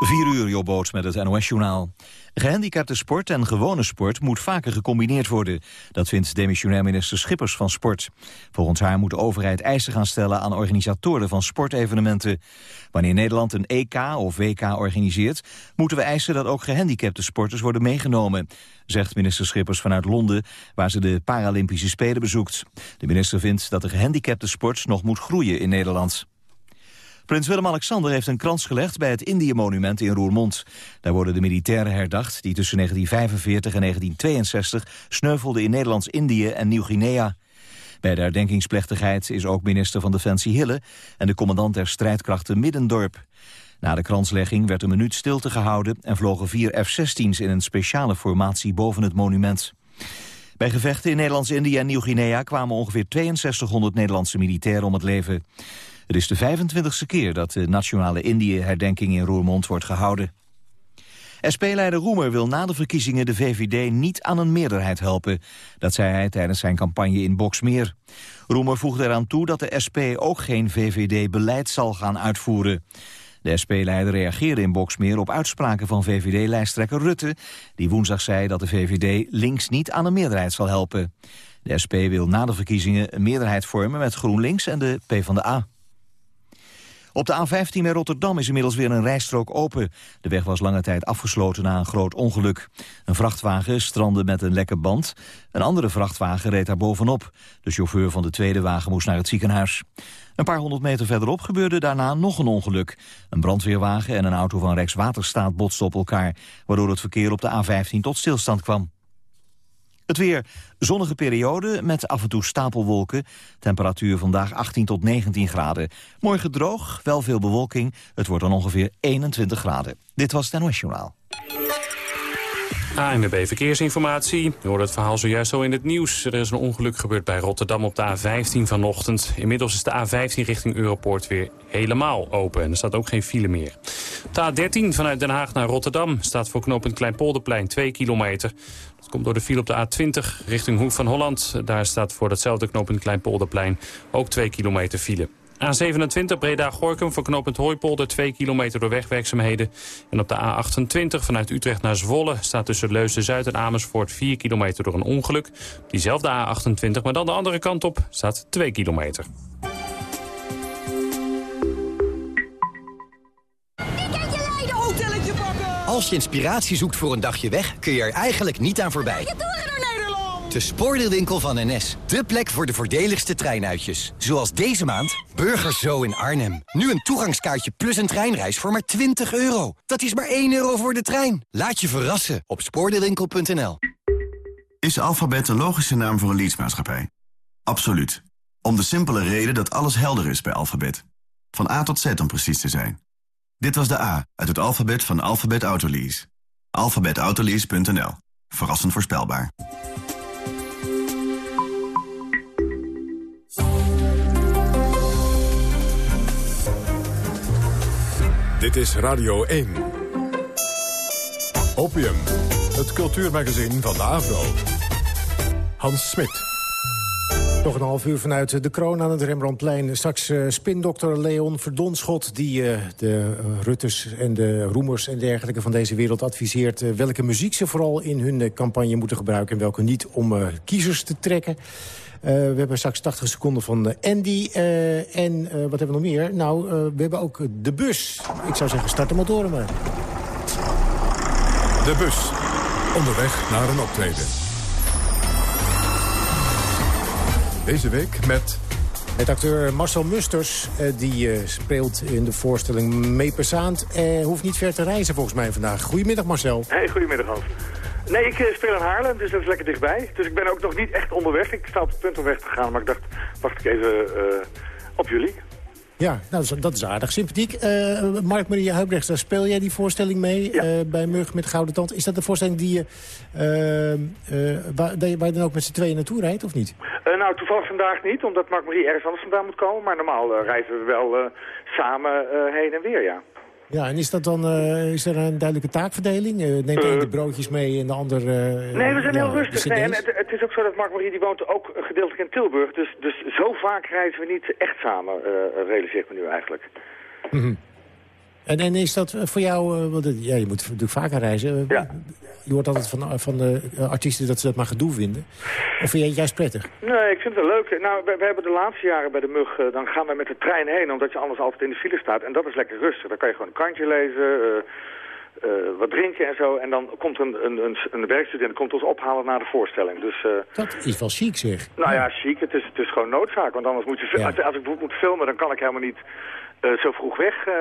4 uur, Jobboot met het NOS-journaal. Gehandicapte sport en gewone sport moet vaker gecombineerd worden. Dat vindt demissionair minister Schippers van Sport. Volgens haar moet de overheid eisen gaan stellen aan organisatoren van sportevenementen. Wanneer Nederland een EK of WK organiseert... moeten we eisen dat ook gehandicapte sporters worden meegenomen... zegt minister Schippers vanuit Londen, waar ze de Paralympische Spelen bezoekt. De minister vindt dat de gehandicapte sport nog moet groeien in Nederland. Prins Willem-Alexander heeft een krans gelegd bij het Indië-monument in Roermond. Daar worden de militairen herdacht die tussen 1945 en 1962 sneuvelden in Nederlands-Indië en Nieuw-Guinea. Bij de herdenkingsplechtigheid is ook minister van Defensie Hille en de commandant der strijdkrachten Middendorp. Na de kranslegging werd een minuut stilte gehouden en vlogen vier F-16's in een speciale formatie boven het monument. Bij gevechten in Nederlands-Indië en Nieuw-Guinea kwamen ongeveer 6200 Nederlandse militairen om het leven. Het is de 25e keer dat de Nationale Indië-herdenking in Roermond wordt gehouden. SP-leider Roemer wil na de verkiezingen de VVD niet aan een meerderheid helpen. Dat zei hij tijdens zijn campagne in Boksmeer. Roemer voegde eraan toe dat de SP ook geen VVD-beleid zal gaan uitvoeren. De SP-leider reageerde in Boksmeer op uitspraken van VVD-lijsttrekker Rutte... die woensdag zei dat de VVD links niet aan een meerderheid zal helpen. De SP wil na de verkiezingen een meerderheid vormen met GroenLinks en de PvdA. Op de A15 bij Rotterdam is inmiddels weer een rijstrook open. De weg was lange tijd afgesloten na een groot ongeluk. Een vrachtwagen strandde met een lekke band. Een andere vrachtwagen reed daar bovenop. De chauffeur van de tweede wagen moest naar het ziekenhuis. Een paar honderd meter verderop gebeurde daarna nog een ongeluk. Een brandweerwagen en een auto van Rijkswaterstaat botsten op elkaar... waardoor het verkeer op de A15 tot stilstand kwam. Het weer, zonnige periode met af en toe stapelwolken. Temperatuur vandaag 18 tot 19 graden. Morgen droog, wel veel bewolking. Het wordt dan ongeveer 21 graden. Dit was het NOS Journaal. ANWB Verkeersinformatie. Je hoorde het verhaal zojuist al in het nieuws. Er is een ongeluk gebeurd bij Rotterdam op de A15 vanochtend. Inmiddels is de A15 richting Europoort weer helemaal open. En er staat ook geen file meer. De A13 vanuit Den Haag naar Rotterdam staat voor knooppunt Kleinpolderplein 2 kilometer. Komt door de file op de A20 richting Hoek van Holland. Daar staat voor datzelfde knooppunt Kleinpolderplein ook 2 kilometer file. A27 Breda-Gorkum voor knooppunt Hooipolder 2 kilometer door wegwerkzaamheden. En op de A28 vanuit Utrecht naar Zwolle staat tussen Leusden-Zuid en Amersfoort 4 kilometer door een ongeluk. Diezelfde A28, maar dan de andere kant op, staat 2 kilometer. Als je inspiratie zoekt voor een dagje weg, kun je er eigenlijk niet aan voorbij. De spoordeelwinkel van NS. De plek voor de voordeligste treinuitjes. Zoals deze maand Burgers Zo in Arnhem. Nu een toegangskaartje plus een treinreis voor maar 20 euro. Dat is maar 1 euro voor de trein. Laat je verrassen op spoordeelwinkel.nl. Is Alphabet een logische naam voor een leadsmaatschappij? Absoluut. Om de simpele reden dat alles helder is bij Alphabet. Van A tot Z om precies te zijn. Dit was de A uit het alfabet van Alphabet Autolease. Alphabetautolease.nl. Verrassend voorspelbaar. Dit is Radio 1. Opium, het cultuurmagazin van de Avro. Hans Smit. Nog een half uur vanuit de kroon aan het Rembrandtplein. Straks uh, spindokter Leon Verdonschot... die uh, de Rutters en de Roemers en dergelijke van deze wereld adviseert... welke muziek ze vooral in hun campagne moeten gebruiken... en welke niet om kiezers te trekken. we hebben straks 80 seconden van Andy. en wat hebben we nog meer? Nou, we hebben ook de bus. Ik zou zeggen, start de motoren maar. De bus. Onderweg naar een optreden. Deze week met... Het acteur Marcel Musters, eh, die uh, speelt in de voorstelling Meepersaand. Uh, hoeft niet ver te reizen volgens mij vandaag. Goedemiddag Marcel. Hey, goedemiddag Hans. Nee, ik uh, speel in Haarlem, dus dat is lekker dichtbij. Dus ik ben ook nog niet echt onderweg. Ik sta op het punt om weg te gaan, maar ik dacht, wacht ik even op jullie. Ja, nou, dat is aardig. Sympathiek. Uh, Mark-Marie Huibrechts, speel jij die voorstelling mee ja. uh, bij Mug met Gouden Tand. Is dat de voorstelling die je, uh, waar, waar, je dan ook met z'n tweeën naartoe rijdt, of niet? nou, toevallig vandaag niet, omdat Mark-Marie ergens anders vandaan moet komen. Maar normaal reizen we wel samen heen en weer, ja. Ja, en is, dat dan, uh, is er een duidelijke taakverdeling? Uh, neemt uh, de broodjes mee en de ander... nee, we zijn heel rustig. Nee, en het, het, is ook zo dat Mark-Marie die woont ook gedeeltelijk in Tilburg. Dus, dus zo vaak reizen we niet echt samen, realiseer ik me nu eigenlijk. Mm -hmm. En, en is dat voor jou, want ja, je moet natuurlijk vaker reizen. Ja. Je hoort altijd van, van de artiesten dat ze dat maar gedoe vinden. Of vind je het juist prettig? Nee, ik vind het wel leuk. Nou, we, we hebben de laatste jaren bij de Mug, dan gaan we met de trein heen, omdat je anders altijd in de file staat. En dat is lekker rustig. Dan kan je gewoon een kantje lezen, wat drinken en zo. En dan komt een, een, een, een werkstudent komt ons ophalen naar de voorstelling. Dus, dat is wel chic, zeg. Nou ja, chic. Het is, het is gewoon noodzaak. Want anders moet je... Ja. Als, als, ik moet filmen, dan kan ik helemaal niet zo vroeg weg... Uh,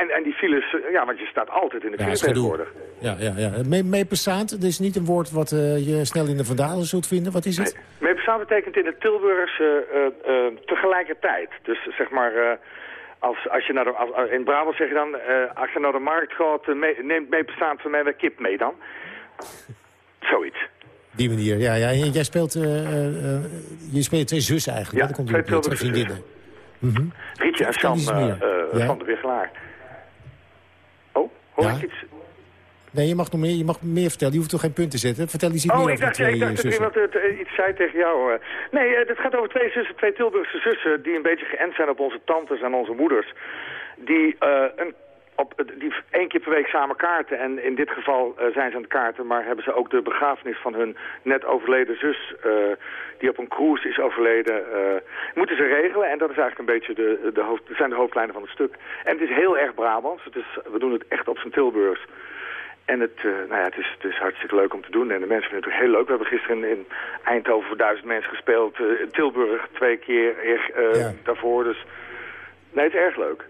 en, en die files, ja, want je staat altijd in de file tegenwoordig. Ja, ja, ja. Me dat is niet een woord wat uh, je snel in de vandalen zult vinden. Wat is het? Nee, betekent in het Tilburgs uh, tegelijkertijd. Dus zeg maar, als, als je naar de, als, in Brabant zeg je dan, als je naar de markt gaat, neemt meepesaand van mij een kip mee dan. Zoiets. Die manier, ja. ja. Jij speelt, je speelt twee zussen eigenlijk. Ja, komt twee Tilburgse vriendinnen. Mm -hmm. Rietje en Sam van de Wiggelaar. Oh, hoor ik iets? Nee, je mag nog meer, je mag meer vertellen. Je hoeft toch geen punt te zetten? Vertel iets oh, meer ik dacht, over ik dacht dat iemand uh, iets zei tegen jou. Uh. Nee, uh, het gaat over twee zussen, twee Tilburgse zussen... die een beetje geënt zijn op onze tantes en onze moeders. Die een op, die één keer per week samen kaarten. En in dit geval uh, zijn ze aan het kaarten, maar hebben ze ook de begrafenis van hun net overleden zus, uh, die op een cruise is overleden, uh, moeten ze regelen. En dat is eigenlijk een beetje de, de hoofd, zijn de hoofdlijnen van het stuk. En het is heel erg Brabants. Het is, we doen het echt op zijn Tilburgs. En het, nou ja, het, is, het is hartstikke leuk om te doen. En de mensen vinden het heel leuk. We hebben gisteren in Eindhoven voor duizend mensen gespeeld. Tilburg twee keer ja. daarvoor. Dus nee, het is erg leuk.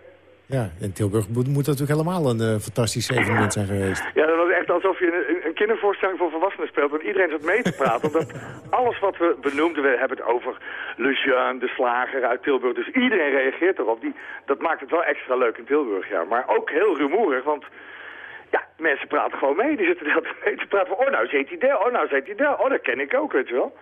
Ja, en Tilburg moet, moet natuurlijk helemaal een uh, fantastisch evenement zijn geweest. Ja, dat was echt alsof je een, een kindervoorstelling voor volwassenen speelt. Want iedereen zat mee te praten. omdat alles wat we benoemden, we hebben het over Lucien, de slager uit Tilburg. Dus iedereen reageert erop. Die, dat maakt het wel extra leuk in Tilburg, ja. Maar ook heel rumoerig, want... Ja, mensen praten gewoon mee. Die zitten er mee te praten van, oh nou zit hij daar, oh nou zit hij daar. Oh, dat ken ik ook, weet je wel.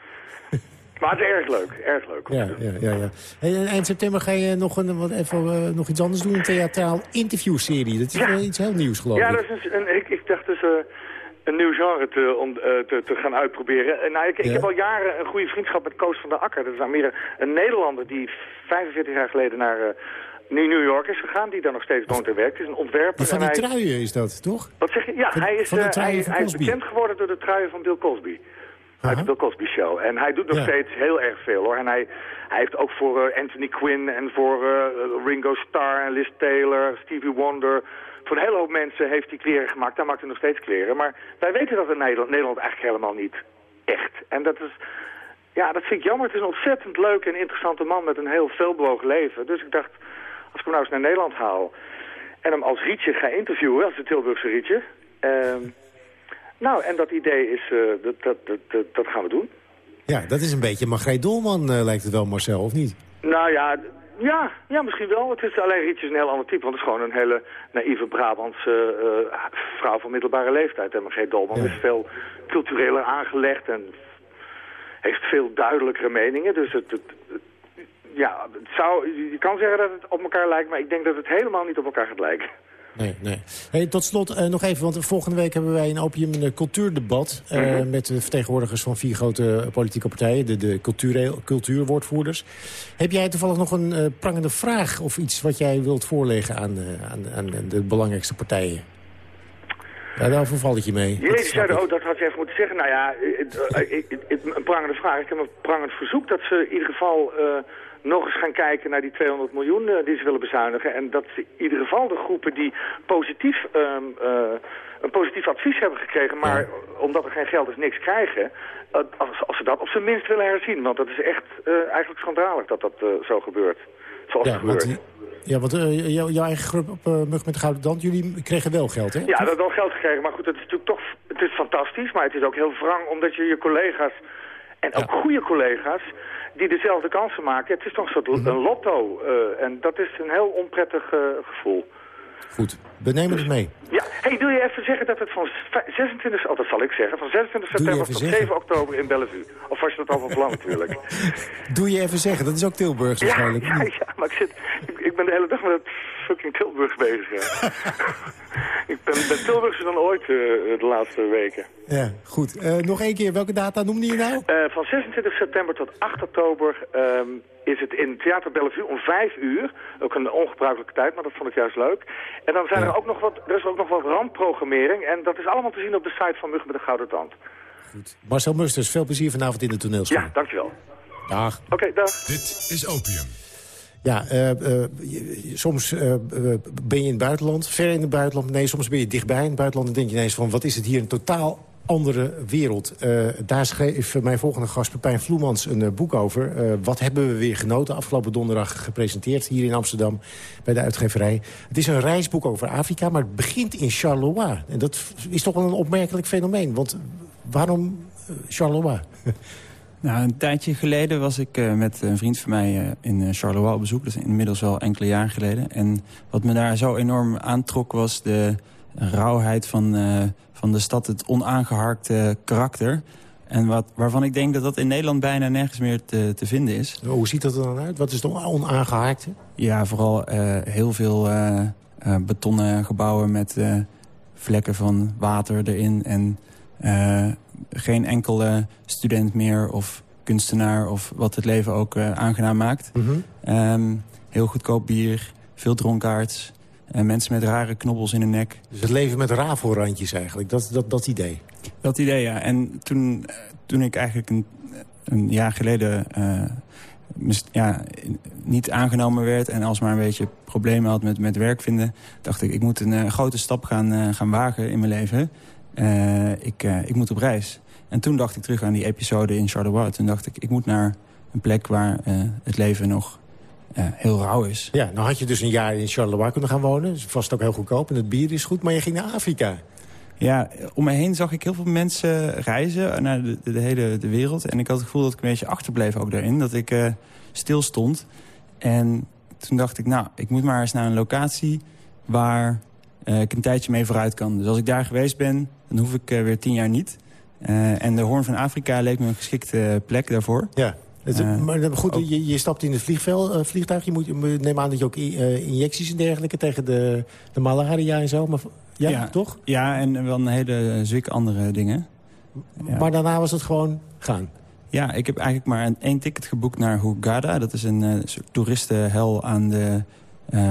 Maar het is erg leuk, erg leuk. Ja, ja, ja. ja. En eind september ga je nog, een, wat, even, uh, nog iets anders doen, een theatraal interviewserie. Dat is ja. wel iets heel nieuws, geloof ik. Ja, dat is een, ik, ik dacht dus uh, een nieuw genre te, om, uh, te, te gaan uitproberen. En, nou, ik, ja. ik heb al jaren een goede vriendschap met Koos van der Akker. Dat is een, een Nederlander die 45 jaar geleden naar... nu New York is gegaan, die daar nog steeds woont en werkt. Is een ontwerper. van die hij... truien is dat, toch? Wat zeg je? Ja, van, hij, is, van uh, hij, hij is bekend geworden door de truien van Bill Cosby. Uit de Bill Cosby Show. En hij doet nog ja. steeds heel erg veel hoor. En hij, hij heeft ook voor uh, Anthony Quinn en voor uh, Ringo Starr en Liz Taylor, Stevie Wonder... Voor een hele hoop mensen heeft hij kleren gemaakt. Hij maakt er nog steeds kleren. Maar wij weten dat in Nederland, Nederland eigenlijk helemaal niet echt. En dat is... Ja, dat vind ik jammer. Het is een ontzettend leuke en interessante man met een heel veelbewogen leven. Dus ik dacht, als ik hem nou eens naar Nederland haal... en hem als Rietje ga interviewen, als de Tilburgse Rietje... Uh, nou, en dat idee is, uh, dat, dat, dat, dat, gaan we doen. Ja, dat is een beetje Margreet Dolman, uh, lijkt het wel, Marcel, of niet? Nou ja, ja, ja, misschien wel. Het is alleen Rietje een heel ander type, want het is gewoon een hele naïeve Brabantse uh, vrouw van middelbare leeftijd. En Margreet Dolman ja. is veel cultureler aangelegd en heeft veel duidelijkere meningen. Dus het, het, het ja, het zou, je kan zeggen dat het op elkaar lijkt, maar ik denk dat het helemaal niet op elkaar gaat lijken. Nee, nee. Hey, tot slot uh, nog even, want volgende week hebben wij in Opium een cultuurdebat... Uh, mm -hmm. met de vertegenwoordigers van vier grote politieke partijen... de, de cultuur, cultuurwoordvoerders. Heb jij toevallig nog een uh, prangende vraag of iets wat jij wilt voorleggen aan, aan, aan de belangrijkste partijen? Ja, daar verval ik je mee. Jullie zeiden, oh, dat had je even moeten zeggen. Nou ja, een prangende vraag. Ik heb een prangend verzoek dat ze in ieder geval nog eens gaan kijken naar die 200 miljoen uh, die ze willen bezuinigen. En dat ze in ieder geval de groepen die positief, um, uh, een positief advies hebben gekregen, maar ja. omdat er geen geld is niks krijgen, uh, als, als, ze dat op zijn minst willen herzien. Want dat is echt eigenlijk schandalig dat dat zo gebeurt. Zoals ja, het gebeurt. Want, ja, want jou, jouw eigen groep op Mug met de Gouden Dand, jullie kregen wel geld, hè? Ja, we hebben wel geld gekregen. Maar goed, het is natuurlijk toch het is fantastisch, maar het is ook heel wrang omdat je je collega's en ook ja. goede collega's die dezelfde kansen maken. Het is toch een soort Mhm. een lotto. Uh, en dat is een heel onprettig uh, gevoel. Goed, we nemen het mee. Ja, hey, wil je even zeggen dat het van 26, oh, dat zal ik zeggen, van 26 september tot zeggen? 7 oktober in Bellevue. Of was je dat al van plan natuurlijk? Doe je even zeggen, dat is ook Tilburgs waarschijnlijk. Ja, ja, ja, maar ik, zit, ik, ik ben de hele dag met het fucking Tilburg bezig. ik ben, ben Tilburgse dan ooit de laatste weken. Ja, goed. nog één keer, welke data noemde je nou? van 26 september tot 8 oktober ehm, is het in Theater Bellevue om 5 uur. Ook een ongebruikelijke tijd, maar dat vond ik juist leuk. En dan zijn er ook nog wat, er is ook nog wat randprogrammering. En dat is allemaal te zien op de site van Muggen met de Gouden Tand. Goed. Marcel Musters, veel plezier vanavond in de toneelschool. Ja, dankjewel. Dag. Oké, dag. Dit is Opium. Ja, uh, uh, soms uh, ben je in het buitenland, ver in het buitenland. Nee, soms ben je dichtbij in het buitenland en denk je ineens van... wat is het hier een totaal andere wereld. daar schreef mijn volgende gast Pepijn Vloemans een boek over. wat hebben we weer genoten? Afgelopen donderdag gepresenteerd hier in Amsterdam bij de uitgeverij. Het is een reisboek over Afrika, maar het begint in Charleroi. En dat is toch wel een opmerkelijk fenomeen. Want waarom Charleroi? Nou, een tijdje geleden was ik uh, met een vriend van mij uh, in uh, Charleroi op bezoek. Dat is inmiddels wel enkele jaren geleden. En wat me daar zo enorm aantrok was de rauwheid van, van de stad. Het onaangeharkte karakter. En wat, waarvan ik denk dat dat in Nederland bijna nergens meer te, te vinden is. Hoe ziet dat er dan uit? Wat is het onaangehaakte? Ja, vooral heel veel betonnen gebouwen met vlekken van water erin. En geen enkele student meer of kunstenaar... of wat het leven ook uh, aangenaam maakt. Mhm. Ehm, heel goedkoop bier, veel dronkaards... Uh, mensen met rare knobbels in hun nek. Dus het leven met rafelrandjes eigenlijk, dat, dat, dat idee? Dat idee, ja. En toen, eh, toen ik eigenlijk een, een jaar geleden... ja, niet aangenomen werd en alsmaar een beetje problemen had met, met werk vinden... dacht ik, ik moet een grote stap gaan, gaan wagen in mijn leven... Uh, ik, uh, ik moet op reis. En toen dacht ik terug aan die episode in Charleroi. Toen dacht ik, ik moet naar een plek waar uh, het leven nog heel rauw is. Ja, nou had je dus een jaar in Charleroi kunnen gaan wonen. Vast ook heel goedkoop en het bier is goed. Maar je ging naar Afrika. Ja, om me heen zag ik heel veel mensen reizen naar de, de, hele de wereld. En ik had het gevoel dat ik een beetje achterbleef ook daarin. Dat ik stil stond. En toen dacht ik, nou, ik moet maar eens naar een locatie waar uh, ik een tijdje mee vooruit kan. Dus als ik daar geweest ben, dan hoef ik uh, weer tien jaar niet. Uh, en de Hoorn van Afrika leek me een geschikte plek daarvoor. Ja. Het, maar goed, je, je, stapt in het vliegvel, vliegtuig. Je moet, neem aan dat je ook injecties en dergelijke tegen de, de malaria en zo. Maar, ja, ja, toch? Ja, en wel een hele zwik andere dingen. Ja. Maar daarna was het gewoon gaan? Ja, ik heb eigenlijk maar een, één ticket geboekt naar Hurghada. Dat is een toeristenhel aan de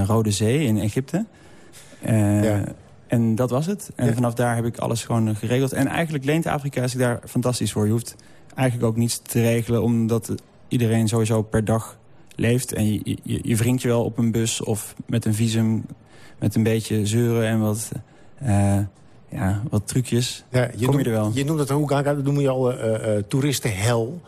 Rode Zee in Egypte. Ja. En dat was het. En vanaf daar heb ik alles gewoon geregeld. En eigenlijk leent Afrika zich daar fantastisch voor. Je hoeft eigenlijk ook niets te regelen... omdat iedereen sowieso per dag leeft. En je, je, je wringt je wel op een bus of met een visum... met een beetje zeuren en wat, uh, ja, wat trucjes. Ja, je Kom noemt, je er wel. Je noemt het dat noem je al uh, uh, toeristenhel.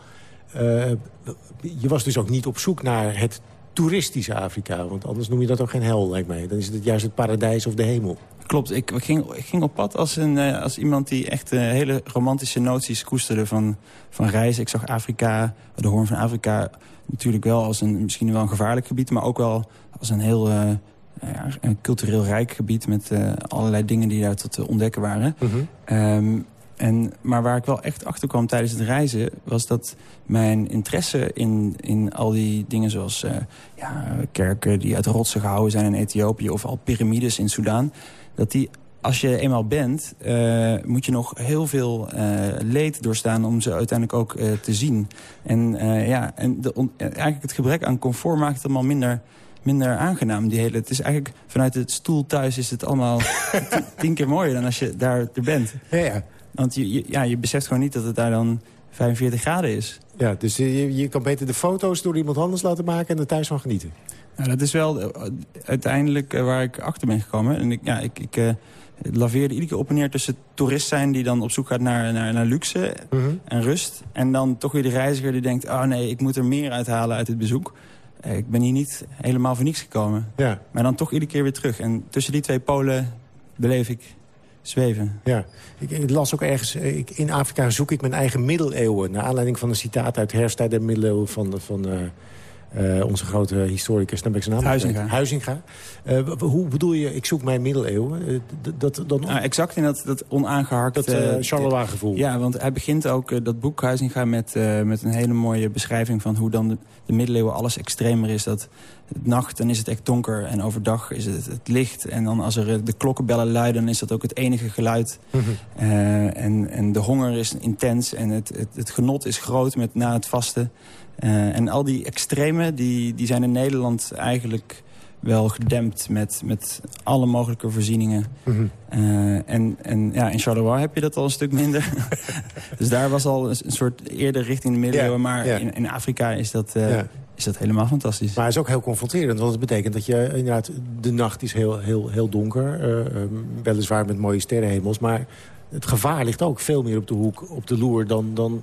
je was dus ook niet op zoek naar het toeristische Afrika. Want anders noem je dat ook geen hel, lijkt mij. Dan is het juist het paradijs of de hemel. Klopt, ik ging, ik ging op pad als, een, eh, als iemand die echt uh, hele romantische noties koesterde van, van reizen. Ik zag Afrika, de Hoorn van Afrika, natuurlijk wel als een misschien wel een gevaarlijk gebied... maar ook wel als een heel uh, een cultureel rijk gebied... met allerlei dingen die daar tot ontdekken waren. Mm en, maar waar ik wel echt achter kwam tijdens het reizen... was dat mijn interesse in, in al die dingen zoals... Uh, ja, kerken die uit rotsen gehouden zijn in Ethiopië... of al piramides in Soudaan... dat die, als je eenmaal bent, uh, moet je nog heel veel uh, leed doorstaan... om ze uiteindelijk ook te zien. En, ja, en de, eigenlijk het gebrek aan comfort maakt het allemaal minder minder aangenaam. Die hele, het is eigenlijk vanuit het stoel thuis is het allemaal tien keer mooier dan als je daar er bent. Ja, ja. Want je, ja, je beseft gewoon niet dat het daar dan 45 graden is. Ja, dus je, je kan beter de foto's door iemand anders laten maken... en er thuis van genieten. Nou, dat is wel uh, uiteindelijk uh, waar ik achter ben gekomen. En ik, ja, ik, ik uh, laveerde iedere keer op en neer tussen toerist zijn... die dan op zoek gaat naar, naar, naar luxe -hmm. en rust. En dan toch weer de reiziger die denkt... oh nee, ik moet er meer uithalen uit het bezoek. ik ben hier niet helemaal voor niets gekomen. Ja. Maar dan toch iedere keer weer terug. En tussen die twee polen beleef ik zweven. Ja, ik, las ook ergens, eh, ik, in Afrika zoek ik mijn eigen middeleeuwen. Naar aanleiding van een citaat uit Herfsttijd der middeleeuwen van, van uh, uh, onze grote historicus, dan ben ik zijn naam Huizinga. Huizinga. Uh, hoe bedoel je, ik zoek mijn middeleeuwen? Dat, dat, nou, exact in dat, dat onaangeharkte... Dat Charleroi-gevoel. Ja, want hij begint ook, dat boek Huizinga... Met, met een hele mooie beschrijving van hoe dan de, de middeleeuwen alles extremer is. Dat nacht, dan is het echt donker. En overdag is het het licht. En dan als er de klokkenbellen luiden, dan is dat ook het enige geluid. Mhm. en, en de honger is intens en het, het, het genot is groot met, na het vasten. en al die extremen, die, die zijn in Nederland eigenlijk wel gedempt met, met alle mogelijke voorzieningen. Mhm. en, en ja, in Charleroi heb je dat al een stuk minder. dus daar was al een, soort eerder richting de middeleeuwen. maar In, in Afrika is dat, is dat helemaal fantastisch. Maar het is ook heel confronterend, want het betekent dat je inderdaad... de nacht is heel, heel, heel donker, uh, weliswaar met mooie sterrenhemels... maar het gevaar ligt ook veel meer op de hoek, op de loer dan... dan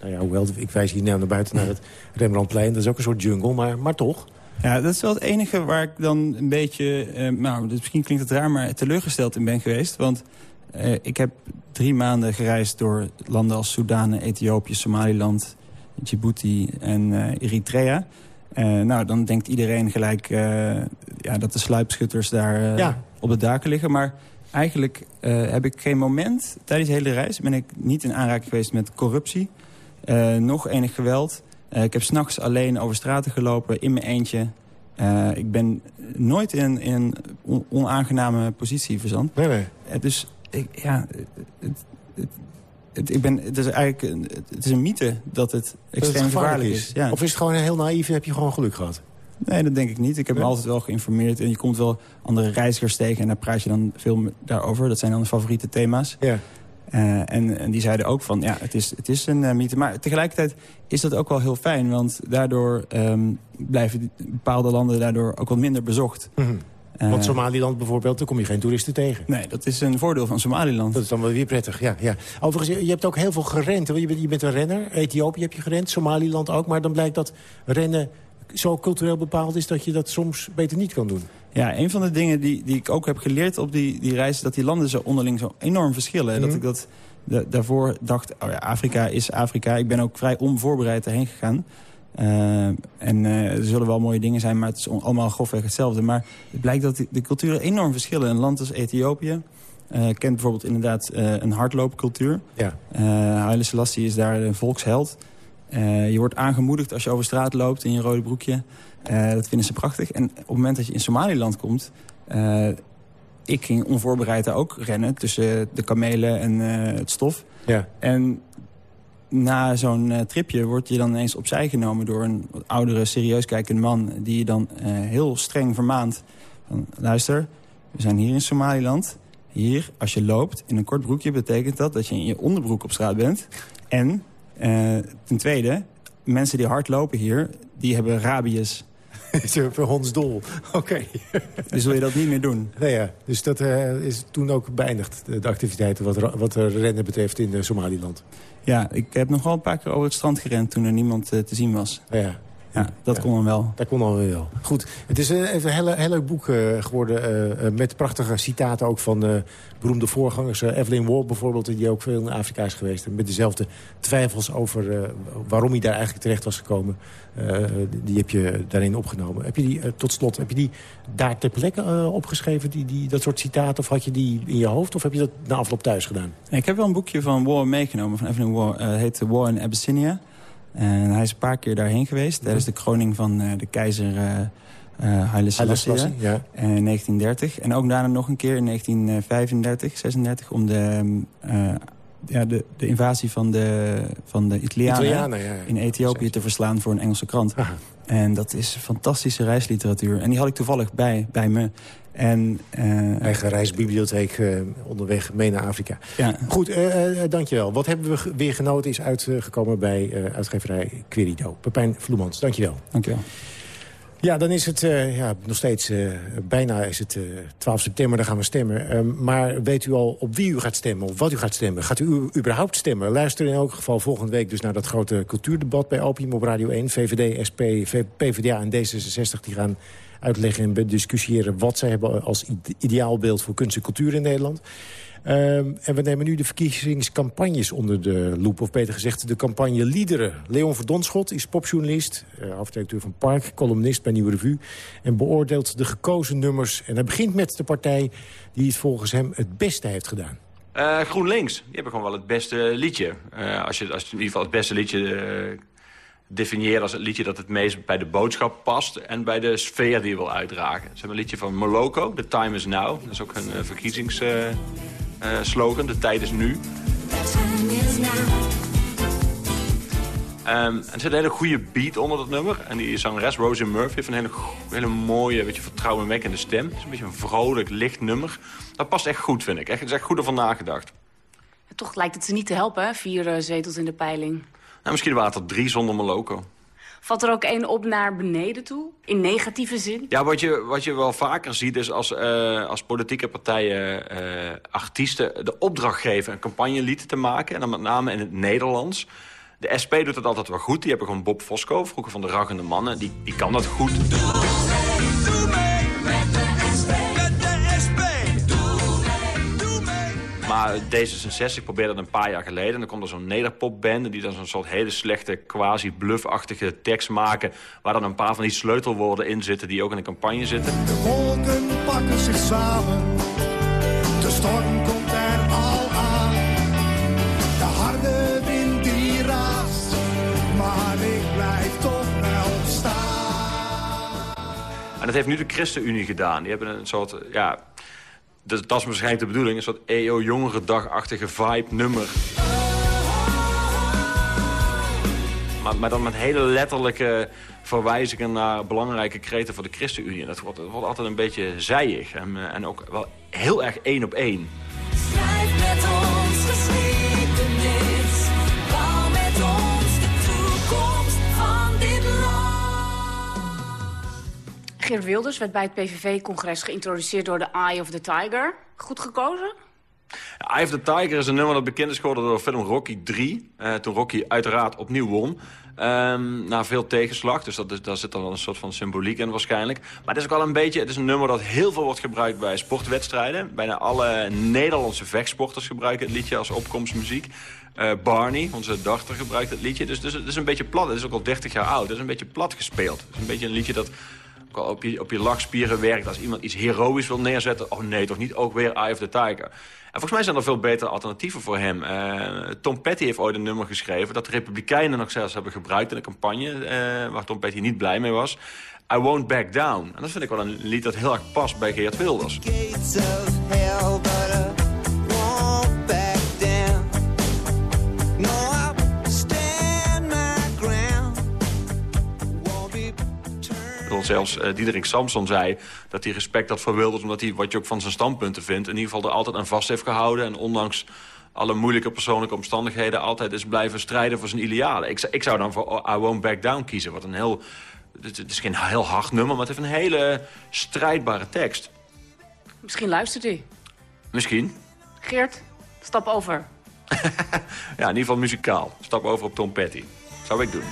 nou ja, hoewel, ik wijs hier naar buiten naar het Rembrandtplein. Dat is ook een soort jungle, maar, maar toch... Ja, dat is wel het enige waar ik dan een beetje... Uh, nou, dus misschien klinkt het raar, maar teleurgesteld in ben geweest. Want uh, ik heb drie maanden gereisd door landen als Soedan, Ethiopië, Somaliland... Djibouti en uh, Eritrea. nou, dan denkt iedereen gelijk ja, dat de sluipschutters daar op de daken liggen. Maar eigenlijk heb ik geen moment tijdens de hele reis... ben ik niet in aanraking geweest met corruptie. nog enig geweld... Ik heb s'nachts alleen over straten gelopen, in mijn eentje. Uh, ik ben nooit in, in een onaangename positie verzand. Nee, nee. Uh, dus ik, ja, het, het, het, ik ben, het is eigenlijk een, het is een mythe dat het extreem gevaarlijk is. Ja. Of is het gewoon heel naïef en heb je gewoon geluk gehad? Nee, dat denk ik niet. Ik heb me altijd wel geïnformeerd. En je komt wel andere reizigers tegen en daar praat je dan veel daarover. Dat zijn dan de favoriete thema's. Ja. Uh, en, en, die zeiden ook van, ja, het is, het is een uh, mythe. Maar tegelijkertijd is dat ook wel heel fijn. Want daardoor um, blijven bepaalde landen daardoor ook wat minder bezocht. Mm -hmm. Uh, want Somaliland bijvoorbeeld, daar kom je geen toeristen tegen. Nee, dat is een voordeel van Somaliland. Dat is dan wel weer prettig, ja. ja. Overigens, je hebt ook heel veel gerend. Je bent, je bent een renner. Ethiopië heb je gerend, Somaliland ook. Maar dan blijkt dat rennen zo cultureel bepaald is... dat je dat soms beter niet kan doen. Ja, een van de dingen die, die ik ook heb geleerd op die, die reis... dat die landen zo onderling zo enorm verschillen. Dat ik dat de, daarvoor dacht, oh ja, Afrika is Afrika. Ik ben ook vrij onvoorbereid erheen gegaan. Uh, en uh, er zullen wel mooie dingen zijn, maar het is allemaal grofweg hetzelfde. Maar het blijkt dat de culturen enorm verschillen. Een land als Ethiopië uh, kent bijvoorbeeld inderdaad een hardloopcultuur. Ja. Haile Selassie is daar een volksheld. je wordt aangemoedigd als je over straat loopt in je rode broekje. dat vinden ze prachtig. En op het moment dat je in Somaliland komt... ik ging onvoorbereid daar ook rennen tussen de kamelen en het stof. Ja. En na zo'n uh, tripje word je dan ineens opzij genomen... door een oudere, serieus kijkende man... die je dan uh, heel streng vermaant. Luister, we zijn hier in Somaliland. Hier, als je loopt in een kort broekje... betekent dat dat je in je onderbroek op straat bent. En uh, ten tweede, mensen die hard lopen hier... die hebben rabies. Voor hondsdol. Oké. Okay. dus wil je dat niet meer doen? Nee, ja. Dus dat uh, is toen ook beëindigd, de activiteiten wat, wat rennen betreft in uh, Somaliland. Ja, ik heb nog wel een paar keer over het strand gerend toen er niemand uh, te zien was. Ja. Ja, dat ja. kon dan wel. Dat kon dan wel. Goed, het is uh, even een heel, heel leuk boek uh, geworden... Uh, met prachtige citaten ook van beroemde voorgangers. Evelyn Waugh bijvoorbeeld, die ook veel in Afrika is geweest. Met dezelfde twijfels over waarom hij daar eigenlijk terecht was gekomen. die heb je daarin opgenomen. Heb je die, tot slot, heb je die daar ter plekke opgeschreven, die, die, dat soort citaten? Of had je die in je hoofd? Of heb je dat na afloop thuis gedaan? Ik heb wel een boekje van Waugh meegenomen, van Evelyn Waugh. Het heet War in Abyssinia. En hij is een paar keer daarheen geweest... tijdens de kroning van uh, de keizer uh, uh, Haile Selassie ja. in 1930. En ook daarna nog een keer in 1935, 36... om de, ja, de, de, invasie van de, van de Italianen, Italianen ja, in Ethiopië te verslaan voor een Engelse krant. Aha. En dat is fantastische reisliteratuur. En die had ik toevallig bij, bij me. En, uh, Eigen reisbibliotheek uh, onderweg mee naar Afrika. Ja. Goed, uh, dankjewel. Wat hebben we weer genoten is uitgekomen bij uitgeverij Querido. Pepijn Vloemans, dankjewel. Dankjewel. Ja, dan is het ja, nog steeds, bijna is het 12 september, dan gaan we stemmen. Ehm, maar weet u al op wie u gaat stemmen of wat u gaat stemmen? Gaat u überhaupt stemmen? Luister in elk geval volgende week dus naar dat grote cultuurdebat bij Opium op Radio 1. VVD, SP, PvdA en D66 die gaan uitleggen en bediscussiëren... wat zij hebben als ideaalbeeld voor kunst en cultuur in Nederland. Um, en we nemen nu de verkiezingscampagnes onder de loep. Of beter gezegd, de campagne Liederen. Leon Verdonschot is popjournalist, uh, van Park... columnist bij Nieuwe Revue en beoordeelt de gekozen nummers. En hij begint met de partij die het volgens hem het beste heeft gedaan. Uh, GroenLinks, die hebben gewoon wel het beste liedje. Uh, als, je, als je in ieder geval het beste liedje definieert als het liedje dat het meest bij de boodschap past... en bij de sfeer die je wil uitdragen. Ze hebben een liedje van Moloko, The Time Is Now. Dat is ook hun verkiezingsslogan, De Tijd Is Nu. Um, er zit een hele goede beat onder dat nummer. En die zangeres, Rosie Murphy, heeft een hele, hele mooie, beetje vertrouwenwekkende stem. Het is een beetje een vrolijk, licht nummer. Dat past echt goed, vind ik. Echt, er is echt goed ervan nagedacht. toch lijkt het ze niet te helpen, hè? Vier zetels in de peiling. Nou, misschien waren het er drie zonder Moloko. Valt er ook één op naar beneden toe? In negatieve zin? Ja, wat je, wat je wel vaker ziet is als, uh, als politieke partijen uh, artiesten de opdracht geven... een campagnelied te maken, en dan met name in het Nederlands... De SP doet het altijd wel goed. Die hebben gewoon Bob Fosco, vroeger van de Raggende Mannen. Die, die kan dat goed. Maar D66 probeerde dat een paar jaar geleden. En dan komt er zo'n nederpopband... die dan zo'n soort hele slechte, quasi-bluffachtige tekst maken... waar dan een paar van die sleutelwoorden in zitten... die ook in de campagne zitten. De wolken pakken zich samen. De storm komt er al aan. De harde wind die raast. Maar ik blijf toch wel staan. En dat heeft nu de ChristenUnie gedaan. Die hebben een soort... Ja, dat is waarschijnlijk de bedoeling. Een soort EO jongere dagachtige vibe nummer. Maar, maar, dan met hele letterlijke verwijzingen naar belangrijke kreten voor de ChristenUnie. Dat wordt, dat wordt altijd een beetje zijig en, eh, en ook wel heel erg één op één. Geert Wilders werd bij het PVV-congres geïntroduceerd door de Eye of the Tiger. Goed gekozen? Eye of the Tiger is een nummer dat bekend is geworden door film Rocky 3. Uh, toen Rocky uiteraard opnieuw won. Um, na veel tegenslag, dus dat is, daar zit dan een soort van symboliek in waarschijnlijk. Maar het is ook wel een beetje, het is een nummer dat heel veel wordt gebruikt bij sportwedstrijden. Bijna alle Nederlandse vechtsporters gebruiken het liedje als opkomstmuziek. Uh, Barney, onze dochter, gebruikt het liedje. Dus, dus het is een beetje plat, het is ook al 30 jaar oud. Het is een beetje plat gespeeld. Het is een beetje een liedje dat op je, op je lachspieren werkt. Als iemand iets heroïs wil neerzetten, oh nee, toch niet ook weer Eye of the Tiger. En volgens mij zijn er veel betere alternatieven voor hem. Uh, Tom Petty heeft ooit een nummer geschreven... dat de Republikeinen nog zelfs hebben gebruikt in een campagne... Uh, waar Tom Petty niet blij mee was. I Won't Back Down. En dat vind ik wel een lied dat heel erg past bij Geert Wilders. Zelfs uh, Diederik Samson zei dat hij respect had voor Wilders... omdat hij, wat je ook van zijn standpunten vindt... in ieder geval er altijd aan vast heeft gehouden. En ondanks alle moeilijke persoonlijke omstandigheden... altijd is blijven strijden voor zijn idealen. Ik, ik zou dan voor I Won't Back Down kiezen. Wat een heel... Het is geen heel hard nummer, maar het heeft een hele strijdbare tekst. Misschien luistert hij. Misschien. Geert, stap over. ja, in ieder geval muzikaal. Stap over op Tom Petty. Zou ik doen.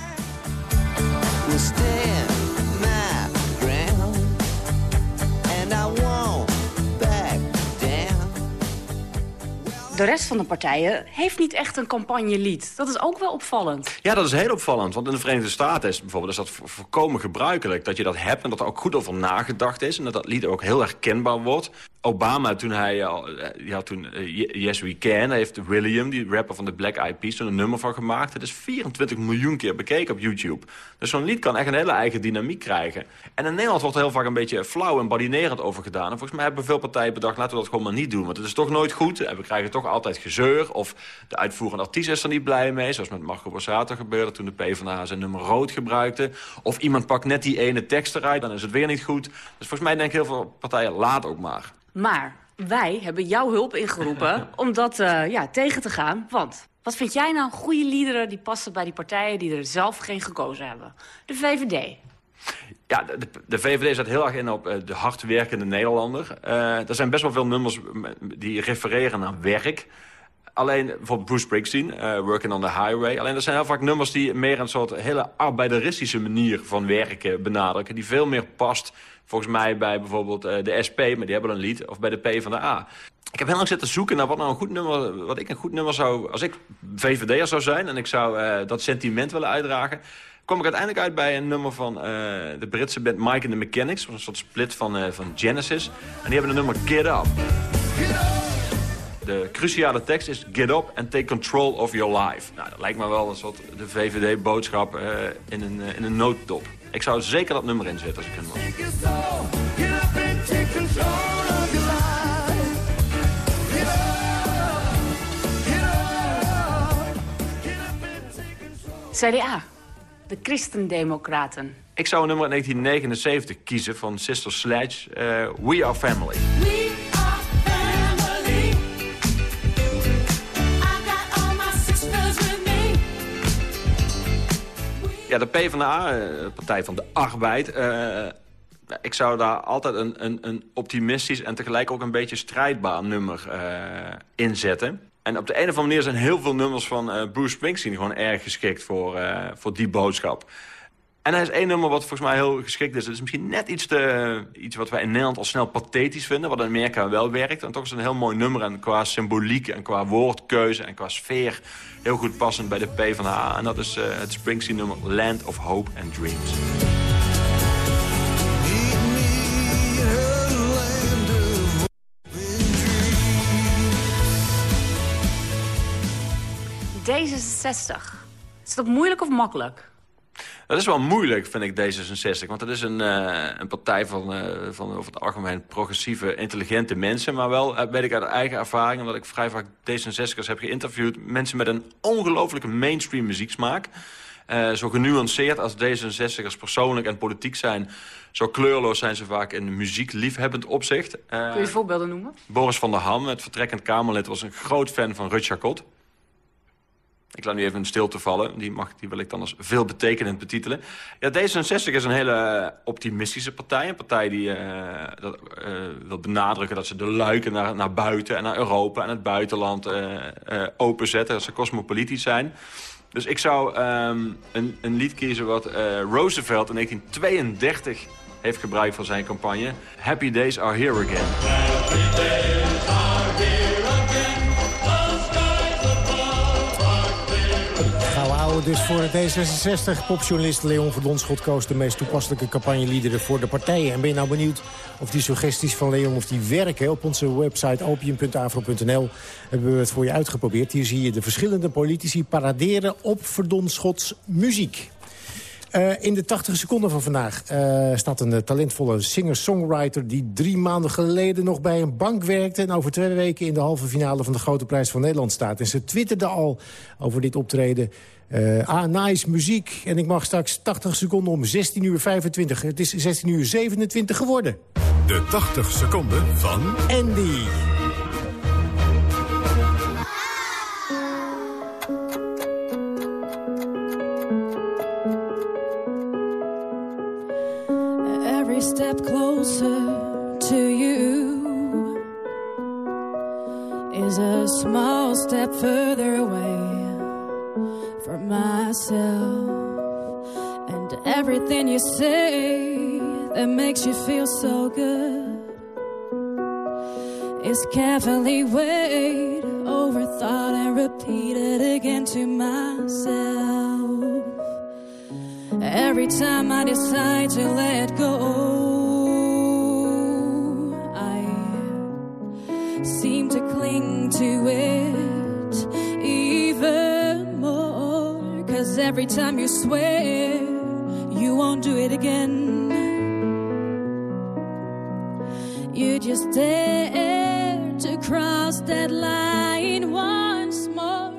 De rest van de partijen heeft niet echt een campagnelied. Dat is ook wel opvallend. Ja, dat is heel opvallend. Want in de Verenigde Staten is bijvoorbeeld dat voorkomen gebruikelijk... dat je dat hebt en dat er ook goed over nagedacht is... en dat dat lied ook heel herkenbaar wordt. Obama, toen hij ja, eh, toen, uh, Yes We Can, heeft William, die rapper van de Black Eyed Peas, een nummer van gemaakt. Het is 24 miljoen keer bekeken op YouTube. Dus zo'n lied kan echt een hele eigen dynamiek krijgen. En in Nederland wordt er heel vaak een beetje flauw en badinerend over gedaan. En volgens mij hebben veel partijen bedacht, laten we dat gewoon maar niet doen. Want het is toch nooit goed en we krijgen toch altijd gezeur. Of de uitvoerende artiest is er niet blij mee, zoals met Marco Borsato gebeurde toen de PvdA zijn nummer rood gebruikte. Of iemand pakt net die ene tekst eruit, dan is het weer niet goed. Dus volgens mij denken heel veel partijen, laat ook maar. Maar wij hebben jouw hulp ingeroepen om dat uh, ja, tegen te gaan. Want wat vind jij nou goede liederen die passen bij die partijen... die er zelf geen gekozen hebben? De VVD. Ja, de, de, VVD zet heel erg in op uh, de hardwerkende Nederlander. Uh, er zijn best wel veel nummers die refereren naar werk. Alleen bijvoorbeeld Bruce Springsteen, uh, Working on the Highway. Alleen er zijn heel vaak nummers die meer een soort hele arbeideristische manier van werken benadrukken. Die veel meer past volgens mij bij bijvoorbeeld uh, de SP, maar die hebben een lied. Of bij de P van de A. Ik heb heel lang zitten zoeken naar wat nou een goed nummer, wat ik een goed nummer zou... Als ik VVD'er zou zijn en ik zou uh, dat sentiment willen uitdragen kwam ik uiteindelijk uit bij een nummer van de Britse band Mike and the Mechanics. Een soort split van, van Genesis. En die hebben een nummer Get Up. Get up! De cruciale tekst is... Get up and take control of your life. Nou, dat lijkt me wel een soort de VVD-boodschap in, een, in een nooddop. Ik zou zeker dat nummer inzetten als ik hem CDA, de Christendemocraten. Ik zou nummer 1979 kiezen van Sister Sledge, uh, We Are Family. Ja, de PvdA, de eh, Partij van de Arbeid... Uh, ik zou daar altijd een, een, een, optimistisch en tegelijk ook een beetje strijdbaar nummer uh, in zetten. En op de een of andere manier zijn heel veel nummers van uh, Bruce Springsteen... gewoon erg geschikt voor, voor die boodschap. En er is één nummer wat volgens mij heel geschikt is. Het is misschien net iets, te, iets wat wij in Nederland al snel pathetisch vinden... wat in Amerika wel werkt. En toch is het een heel mooi nummer. En qua symboliek en qua woordkeuze en qua sfeer... heel goed passend bij de PvdA. En dat is uh, het Springsteen-nummer Land of Hope and Dreams. D66. Is dat moeilijk of makkelijk? Dat is wel moeilijk, vind ik, D66. Want het is een, uh, een partij van, uh, van over het algemeen progressieve, intelligente mensen. Maar wel, uh, weet ik uit eigen ervaring, omdat ik vrij vaak D66'ers heb geïnterviewd... mensen met een ongelooflijke mainstream muzieksmaak. zo genuanceerd als D66'ers persoonlijk en politiek zijn... zo kleurloos zijn ze vaak in muziekliefhebbend opzicht. Kun je voorbeelden noemen? Boris van der Ham, het vertrekkend Kamerlid, was een groot fan van Rutger Kot. Ik laat nu even een stilte vallen. Die, mag, die wil ik dan als veelbetekenend betitelen. Ja, D66 is een hele optimistische partij. Een partij die uh, dat, uh, wil benadrukken dat ze de luiken naar, naar buiten... en naar Europa en het buitenland openzetten. Dat ze cosmopolitisch zijn. Dus ik zou um, een, een lied kiezen wat Roosevelt in 1932 heeft gebruikt voor zijn campagne. Happy Days Are Here Again. Dus voor D66. Popjournalist Leon Verdonschot koos de meest toepasselijke campagneliederen voor de partijen. En ben je nou benieuwd of die suggesties van Leon of die werken? Op onze website opium.afro.nl hebben we het voor je uitgeprobeerd. Hier zie je de verschillende politici paraderen op Verdonschots muziek. Uh, in de 80 seconden van vandaag uh, staat een talentvolle singer-songwriter... die drie maanden geleden nog bij een bank werkte... en over twee weken in de halve finale van de Grote Prijs van Nederland staat. En ze twitterde al over dit optreden. Ah, nice muziek. En ik mag straks 80 seconden om 16 uur 25. Het is 16 uur 27 geworden. De 80 seconden van... Andy. step closer to you is a small step further away myself. And everything you say that makes you feel so good is carefully weighed overthought and repeated again to myself. Every time I decide to let go I seem to cling to it every time you swear you won't do it again, you just dare to cross that line once more.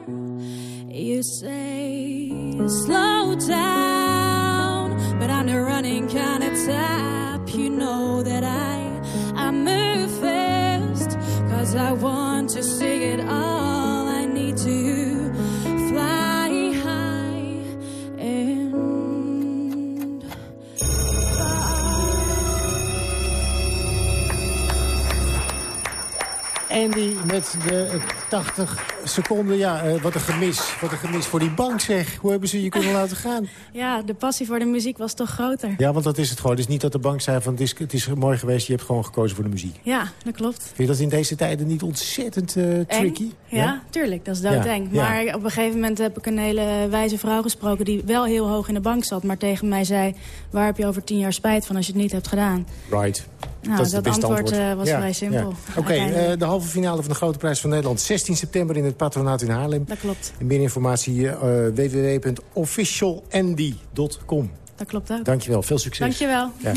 You say, slow down, but I'm the running kind of type. You know that I, I move fast, cause I want met de 85 seconden. Ja, eh, wat een gemis. Wat een gemis voor die bank, zeg. Hoe hebben ze je kunnen laten gaan? Ja, de passie voor de muziek was toch groter. Ja, want dat is het gewoon. Het is niet dat de bank zei van het is, het is mooi geweest. Je hebt gewoon gekozen voor de muziek. Ja, dat klopt. Vind je dat in deze tijden niet ontzettend eh, tricky? Ja, tuurlijk. Dat is doodeng. Ja, ja. Maar op een gegeven moment heb ik een hele wijze vrouw gesproken... die wel heel hoog in de bank zat, maar tegen mij zei... waar heb je over tien jaar spijt van als je het niet hebt gedaan? Right. Nou, dat antwoord, antwoord. eh, was vrij simpel, Oké, eh, de halve finale van de Grote Prijs van Nederland. 16 september in het patronaat in Haarlem. Dat klopt. En meer informatie uh, www.officialandy.com. Dat klopt ook. Dankjewel, veel succes. Dankjewel. Ja.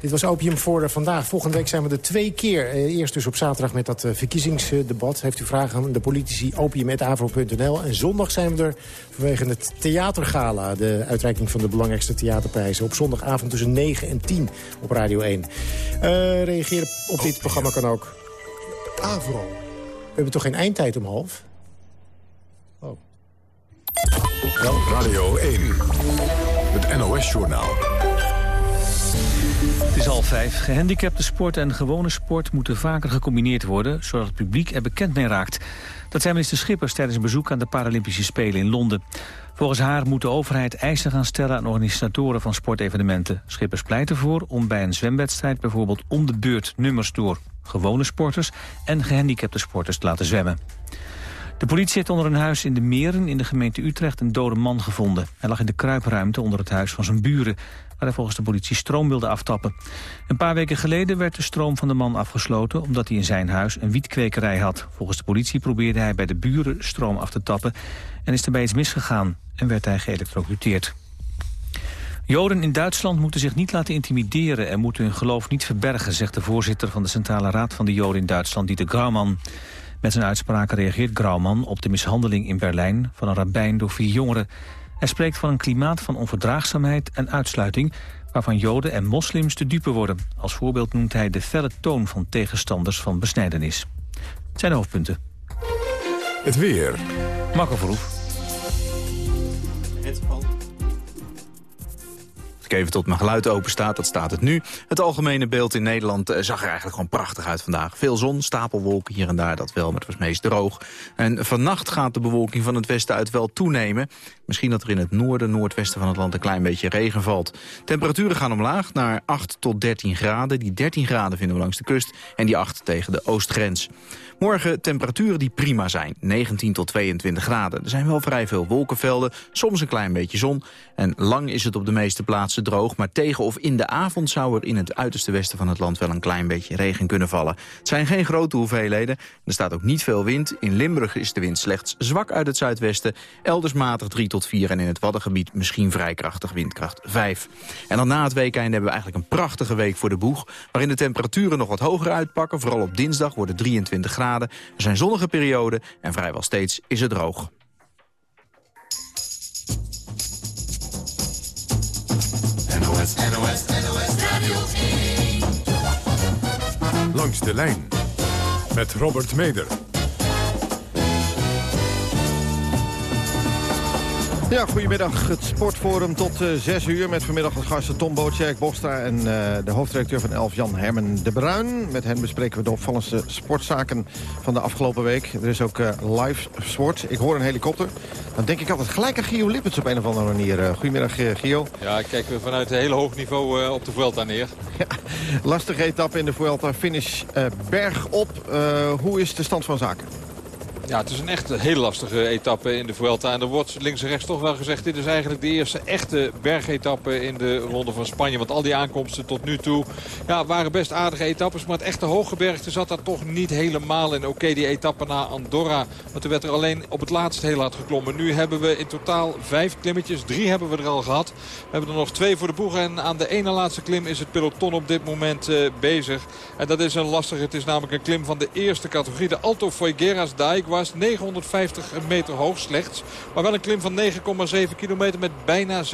Dit was Opium voor uh, vandaag. Volgende week zijn we er twee keer. Uh, eerst dus op zaterdag met dat uh, verkiezingsdebat. Heeft u vragen aan de politici opium.avro.nl. En zondag zijn we er vanwege het theatergala. De uitreiking van de belangrijkste theaterprijzen. Op zondagavond tussen 9 en 10 op Radio 1. reageren op dit programma kan ook. Avro. We hebben toch geen eindtijd om half? Oh. Wel. Radio 1. Het NOS-journaal. Het is al vijf. Gehandicapte sport en gewone sport moeten vaker gecombineerd worden... zodat het publiek er bekend mee raakt. Dat zei minister Schippers tijdens een bezoek aan de Paralympische Spelen in Londen. Volgens haar moet de overheid eisen gaan stellen aan organisatoren van sportevenementen. Schippers pleit ervoor om bij een zwemwedstrijd bijvoorbeeld om de beurt nummers door gewone sporters en gehandicapte sporters te laten zwemmen. De politie heeft onder een huis in de Meren in de gemeente Utrecht een dode man gevonden. Hij lag in de kruipruimte onder het huis van zijn buren, waar hij volgens de politie stroom wilde aftappen. Een paar weken geleden werd de stroom van de man afgesloten omdat hij in zijn huis een wietkwekerij had. Volgens de politie probeerde hij bij de buren stroom af te tappen en is erbij iets misgegaan en werd hij geëlectrocuteerd. Joden in Duitsland moeten zich niet laten intimideren en moeten hun geloof niet verbergen, zegt de voorzitter van de Centrale Raad van de Joden in Duitsland, Dieter Grauman. Met zijn uitspraken reageert Grauman op de mishandeling in Berlijn van een rabbijn door vier jongeren. Hij spreekt van een klimaat van onverdraagzaamheid en uitsluiting waarvan Joden en moslims de dupe worden. Als voorbeeld noemt hij de felle toon van tegenstanders van besnijdenis. Het zijn de hoofdpunten. Het weer. Marco Verhoef. Even tot mijn geluid open staat, dat staat het nu. Het algemene beeld in Nederland uh, zag er eigenlijk gewoon prachtig uit vandaag. Veel zon, stapelwolken hier en daar, dat wel, maar het was meest droog. En vannacht gaat de bewolking van het westen uit wel toenemen. Misschien dat er in het noorden, noordwesten van het land een klein beetje regen valt. Temperaturen gaan omlaag naar 8 tot 13 graden. Die 13 graden vinden we langs de kust en die 8 tegen de oostgrens. Morgen temperaturen die prima zijn, 19 tot 22 graden. Er zijn wel vrij veel wolkenvelden, soms een klein beetje zon. En lang is het op de meeste plaatsen droog, maar tegen of in de avond zou er in het uiterste westen van het land wel een klein beetje regen kunnen vallen. Het zijn geen grote hoeveelheden, er staat ook niet veel wind. In Limburg is de wind slechts zwak uit het zuidwesten, elders matig 3 tot 4 en in het Waddengebied misschien vrij krachtig windkracht 5. En dan na het weekend hebben we eigenlijk een prachtige week voor de boeg, waarin de temperaturen nog wat hoger uitpakken. Vooral op dinsdag worden 23 graden. Er zijn zonnige perioden en vrijwel steeds is het droog. NOS, NOS, NOS Radio 1. Langs de lijn met Robert Meder. Ja, goedemiddag. Het Sportforum tot uh, 6 uur met vanmiddag als gasten Tom Bootjerk, Bostra en uh, de hoofdredacteur van Elf Jan Hermen de Bruin. Met hen bespreken we de opvallendste sportzaken van de afgelopen week. Er is ook uh, live sport. Ik hoor een helikopter. Dan denk ik altijd gelijk aan Gio Lippens op een of andere manier. goedemiddag Gio. Ja, ik kijk vanuit een heel hoog niveau op de Vuelta neer. Ja, lastige etappe in de Vuelta. Finish bergop. hoe is de stand van zaken? Ja, het is een echt hele lastige etappe in de Vuelta. En er wordt links en rechts toch wel gezegd... dit is eigenlijk de eerste echte bergetappe in de Ronde van Spanje. Want al die aankomsten tot nu toe ja, waren best aardige etappes. Maar het echte hooggebergte zat daar toch niet helemaal in. Oké, die etappe na Andorra. Want er werd er alleen op het laatst heel hard geklommen. Nu hebben we in totaal vijf klimmetjes. Drie hebben we er al gehad. We hebben er nog twee voor de boeg. En aan de ene laatste klim is het peloton op dit moment uh, bezig. En dat is een lastige. Het is namelijk een klim van de eerste categorie. De Alto Figueras Dijk was 950 meter hoog slechts. Maar wel een klim van 9,7 kilometer met bijna 7%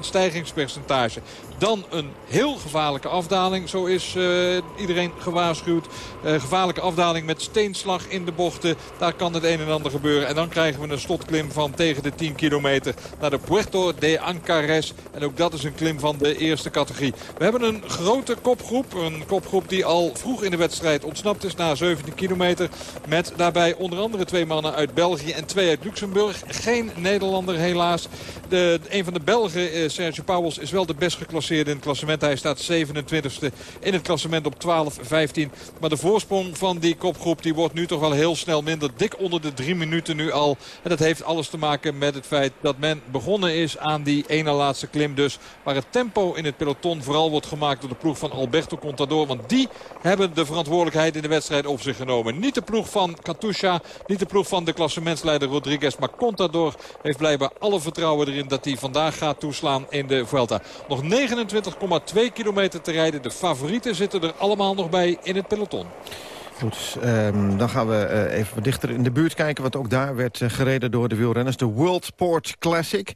stijgingspercentage. Dan een heel gevaarlijke afdaling. Zo is uh, iedereen gewaarschuwd. Uh, gevaarlijke afdaling met steenslag in de bochten. Daar kan het een en ander gebeuren. En dan krijgen we een slotklim van tegen de 10 kilometer naar de Puerto de Ancares. En ook dat is een klim van de eerste categorie. We hebben een grote kopgroep. Een kopgroep die al vroeg in de wedstrijd ontsnapt is na 17 kilometer. Met daarbij onder andere andere twee mannen uit België en twee uit Luxemburg. Geen Nederlander helaas. De, een van de Belgen, eh, Sergio Pauwels, is wel de best geclasseerde in het klassement. Hij staat 27e in het klassement op 12-15. Maar de voorsprong van die kopgroep die wordt nu toch wel heel snel minder. Dik onder de drie minuten nu al. En dat heeft alles te maken met het feit dat men begonnen is aan die ene laatste klim dus. Waar het tempo in het peloton vooral wordt gemaakt door de ploeg van Alberto Contador. Want die hebben de verantwoordelijkheid in de wedstrijd op zich genomen. Niet de ploeg van Katusha, niet de ploeg van de klassementsleider Rodriguez. Maar Contador heeft blijkbaar alle vertrouwen erin dat hij vandaag gaat toeslaan in de Vuelta. Nog 29,2 kilometer te rijden. De favorieten zitten er allemaal nog bij in het peloton. Goed, ehm, dan gaan we eh, even dichter in de buurt kijken. Want ook daar werd eh, gereden door de wielrenners. De World Sport Classic.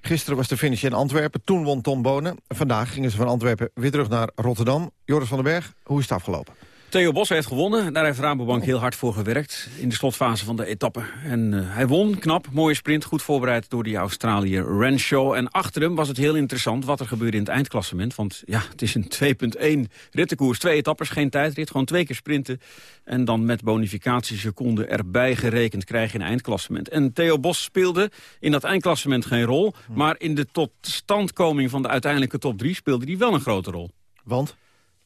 Gisteren was de finish in Antwerpen. Toen won Tom Bonen. Vandaag gingen ze van Antwerpen weer terug naar Rotterdam. Joris van den Berg, hoe is het afgelopen? Theo Bos heeft gewonnen. Daar heeft Rabobank heel hard voor gewerkt in de slotfase van de etappe. En uh, hij won, knap, mooie sprint, goed voorbereid door die Australiër Renshaw. En achter hem was het heel interessant wat er gebeurde in het eindklassement. Want ja, het is een 2.1 rittenkoers, twee etappes, geen tijdrit. Gewoon twee keer sprinten en dan met bonificatieseconden erbij gerekend krijg je een eindklassement. En Theo Bos speelde in dat eindklassement geen rol. Maar in de totstandkoming van de uiteindelijke top 3 speelde hij wel een grote rol. Want?